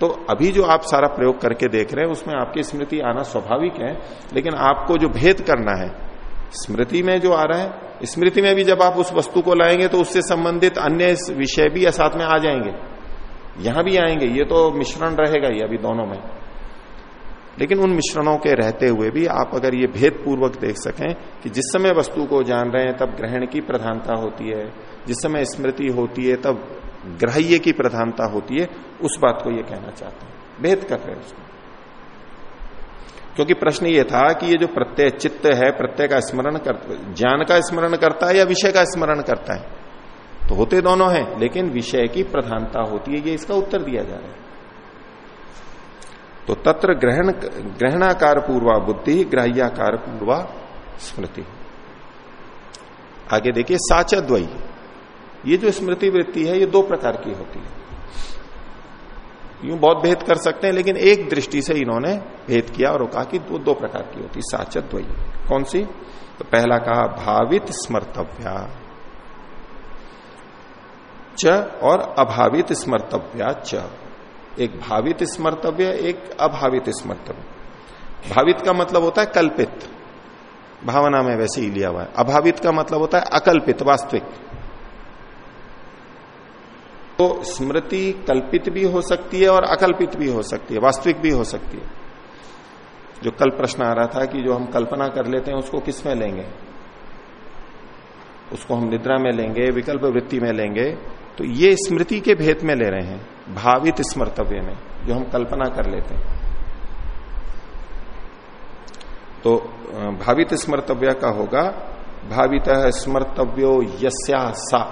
तो अभी जो आप सारा प्रयोग करके देख रहे हैं, उसमें आपकी स्मृति आना स्वाभाविक है, लेकिन आपको जो भेद करना है स्मृति में जो आ रहा है, स्मृति में भी जब आप उस वस्तु को लाएँगे तो उससे संबंधित अन्य विषय भी साथ में आ जाएँगे। यहाँ भी आएँगे, ये तो मिश्रण रहेगा ही अभी दोनों में। लेकिन उन मिश्रणों के रहते हुए भी आप अगर ये भेद पूर्वक देख सकें कि जिस समय वस्तु को जान रहे हैं, तब ग्रहण की प्रधानता होती है। जिस समय स्मृति होती है, तब ग्राह्य की प्रधानता होती है। उस बात को ये कहना चाहते हैं। भेद कर रहे हैं उसको। क्योंकि प्रश्न ये था कि ये जो प्रत्यय चित्त है, प्रत्यय का स्मरण कर, ज्ञान का स्मरण करता है या विषय का स्मरण करता है? तो होते दोनों हैं, लेकिन विषय की प्रधानता होती है, ये इसका उत्तर दिया जा रहा है। तो तत्र ग्रहण, ग्रहणाकार पूर्वा बुद्धि, ग्राह्याकार पूर्वा स्मृति। आगे देखिए, साचद्वयी। ये जो स्मृति वृत्ति है, ये दो प्रकार की होती है। यूँ बहुत भेद कर सकते हैं, लेकिन एक दृष्टि से इन्होंने भेद किया और कहा कि दो दो प्रकार की होती, साचत द्वयी कौन सी? तो पहला कहा, भावित स्मर्तव्या। च और अभावित स्मर्तव्या च। एक भावित स्मर्तव्य, एक अभावित स्मर्तव्य। भावित का मतलब होता है कल्पित। भावना में वैसे ही लिया हुआ है। अभावित का मतलब होता है अकल्पित, वास्तविक। तो स्मृति कल्पित भी हो सकती है और अकल्पित भी हो सकती है, वास्तविक भी हो सकती है। जो कल प्रश्न आ रहा था कि जो हम कल्पना कर लेते हैं उसको किसमें लेंगे? उसको हम निद्रा में लेंगे, विकल्प वृत्ति में लेंगे तो ये स्मृति के भेद में ले रहे हैं, भावित स्मर्तव्य में, जो हम कल्पना कर लेते हैं। तो भावित स्मर्तव्य का होगा, भावित स्मर्तव्यो यस्या सा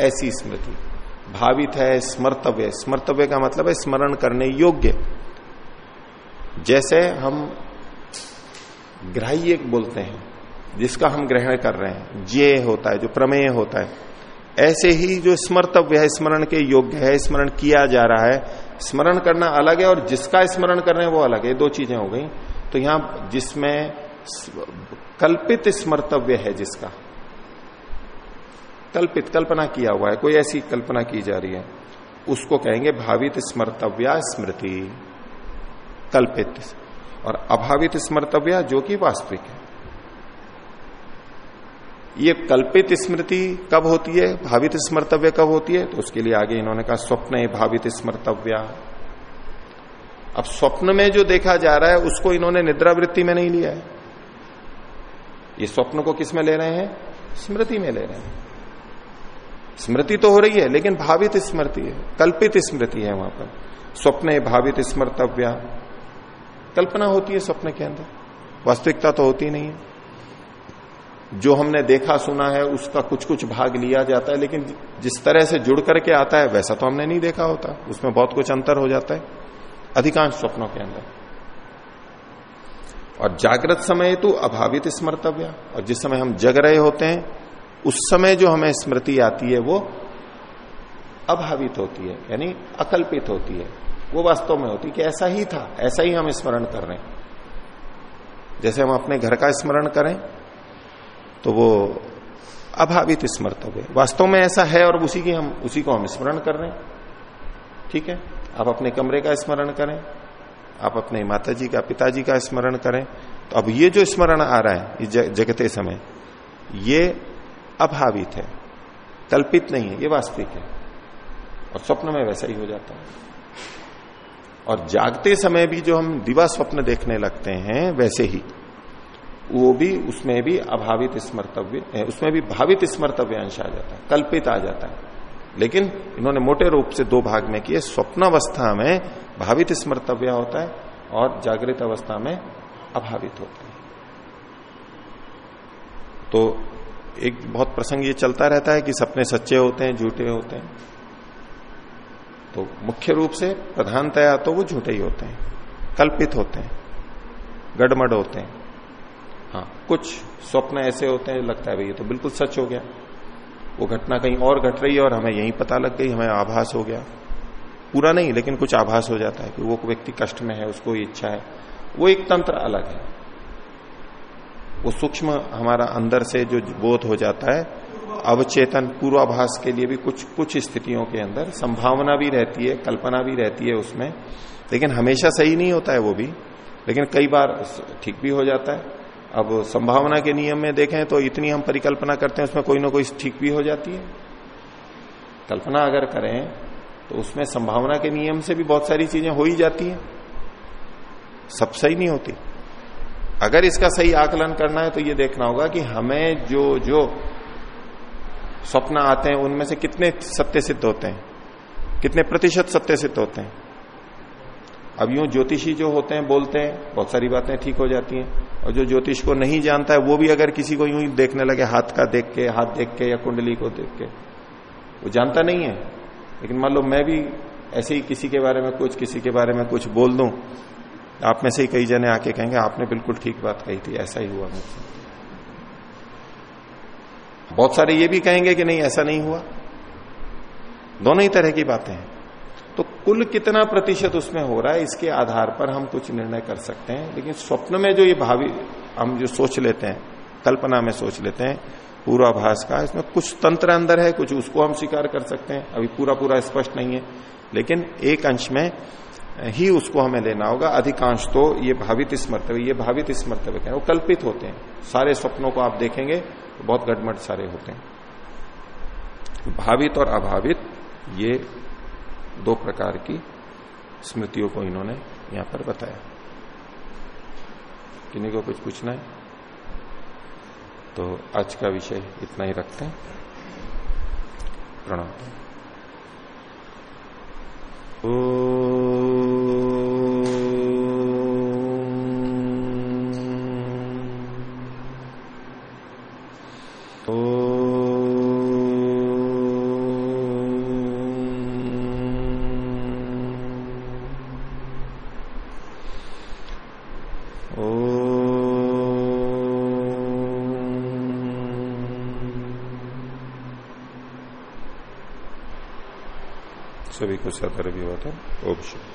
ऐसी स्मृति। भावित है स्मर्तव्य। स्मर्तव्य का मतलब है स्मरण करने योग्य। जैसे हम ग्राह्य बोलते हैं, जिसका हम ग्रहण कर रहे हैं जे होता है, जो प्रमेय होता है। ऐसे ही जो स्मर्तव्य है, स्मरण के योग्य है, स्मरण किया जा रहा है, स्मरण करना अलग है और जिसका स्मरण कर रहे हैं वो अलग है। दो चीज़ें हो गई। तो यहाँ जिसमें कल्पित स्मर्तव्य है जिसका कल्पित कल्पना किया हुआ है, कोई ऐसी कल्पना की जा रही है। उसको कहेंगे भावित स्मर्तव्या स्मृति। कल्पित। और अभावित स्मर्तव्या जो कि वास्तविक है। ये कल्पित स्मृति कब होती है? भावित स्मर्तव्य कब होती है? तो उसके लिए आगे इन्होंने कहा स्वप्न भावित स्मर्तव्या। अब स्वप्न में जो देखा जा रहा है, उसको इन्होंने निद्रावृत्ति में नहीं लिया है। ये स्वप्न को किसमें ले रहे हैं? स्मृति में ले रहे हैं। स्मृति तो हो रही है, लेकिन भावित स्मृति है, कल्पित स्मृति है वहाँ पर। स्वप्न भावित स्मर्तव्या। कल्पना होती है स्वप्न के अंदर। वास्तविकता तो होती नहीं है। जो हमने देखा सुना है, उसका कुछ कुछ भाग लिया जाता है, लेकिन जिस तरह से जुड़ करके आता है, वैसा तो हमने नहीं देखा होता। उसमें बहुत कुछ अंतर हो जाता है, अधिकांश स्वप्नों के अंदर। और जागृत समय तो अभावित स्मर्तव्य। और जिस समय हम जग रहे होते हैं उस समय जो हमें स्मृति आती है, वो अभावित होती है, यानी अकल्पित होती है। वो वास्तव में होती है कि ऐसा ही था, ऐसा ही हम स्मरण कर रहे हैं। जैसे हम अपने घर का स्मरण करें तो वो अभावित स्मृत स्मर्तव्य वास्तव में ऐसा है और उसी की हम, उसी को हम स्मरण कर रहे हैं। ठीक है? आप अपने कमरे का स्मरण करें, आप अपने माता जी का, पिताजी का स्मरण करें। तो अब ये जो स्मरण आ रहा है जगते समय, ये अभावित है, कल्पित नहीं है, ये वास्तविक है। और स्वप्न में वैसा ही हो जाता है। और जागते समय भी जो हम दिवा स्वप्न देखने लगते हैं, वैसे ही, वो भी, उसमें भी अभावित स्मर्तव्य उसमें भी भावित स्मर्तव्य अंश आ जाता है, कल्पित आ जाता है। लेकिन इन्होंने मोटे रूप से दो भाग में किए स्वप्नावस्था में भावित स्मर्तव्य होता है और जागृत अवस्था में अभावित होता है। तो एक बहुत प्रसंग ये चलता रहता है कि सपने सच्चे होते हैं, झूठे होते हैं। तो मुख्य रूप से प्रधानतया तो वो झूठे ही होते हैं, कल्पित होते हैं, गड़मड़ होते हैं। हाँ कुछ स्वप्न ऐसे होते हैं, लगता है भाई ये तो बिल्कुल सच हो गया। वो घटना कहीं और घट रही है और हमें यही पता लग गई, हमें आभास हो गया। पूरा नहीं, लेकिन कुछ आभास हो जाता है कि वो व्यक्ति कष्ट में है, उसको इच्छा है। वो एक तंत्र अलग है। वो सूक्ष्म हमारा अंदर से जो बोध हो जाता है, अवचेतन पूर्वाभास के लिए भी कुछ कुछ स्थितियों के अंदर संभावना भी रहती है, कल्पना भी रहती है उसमें। लेकिन हमेशा सही नहीं होता है वो भी, लेकिन कई बार ठीक भी हो जाता है। अब संभावना के नियम में देखें तो इतनी हम परिकल्पना करते हैं, उसमें कोई ना कोई ठीक भी हो जाती है। कल्पना अगर करें तो उसमें संभावना के नियम से भी बहुत सारी चीज़ें हो ही जाती हैं। सब सही नहीं होती। अगर इसका सही आकलन करना है तो ये देखना होगा कि हमें जो जो स्वप्न आते हैं, उनमें से कितने सत्य सिद्ध होते हैं? कितने प्रतिशत सत्य सिद्ध होते हैं? अब यूँ ज्योतिषी जो होते हैं, बोलते हैं, बहुत सारी बातें ठीक हो जाती हैं। और जो ज्योतिष को नहीं जानता है, वो भी अगर किसी को यूँ ही देखने लगे, हाथ का देख के, हाथ देख के या कुंडली को देख के, वो जानता नहीं है। लेकिन मान लो मैं भी ऐसे ही किसी के बारे में कुछ, किसी के बारे में कुछ बोल दूँ आप में से ही कई जने आके कहेंगे, आपने बिल्कुल ठीक बात कही थी, ऐसा ही हुआ मुझसे। बहुत सारे ये भी कहेंगे कि नहीं, ऐसा नहीं हुआ। दोनों ही तरह की बातें हैं। तो कुल कितना प्रतिशत उसमें हो रहा है, इसके आधार पर हम कुछ निर्णय कर सकते हैं। लेकिन स्वप्न में जो ये भावी, हम जो सोच लेते हैं, कल्पना में सोच लेते हैं पूरा पूर्वाभास का, इसमें कुछ तंत्र अंदर है, कुछ उसको हम स्वीकार कर सकते हैं। अभी पूरा पूरा स्पष्ट नहीं है। लेकिन एक अंश में ही उसको हमें लेना होगा। अधिकांश तो ये भावित स्मर्तव्य, ये भावित स्मर्तव्य क्या वो कल्पित होते हैं। सारे स्वप्नों को आप देखेंगे तो बहुत गटमट सारे होते हैं। भावित और अभावित, ये दो प्रकार की स्मृतियों को इन्होंने यहाँ पर बताया। किन्हीं को कुछ पूछना है? तो आज का विषय इतना ही रखते हैं। प्रणाम सभी सदर होता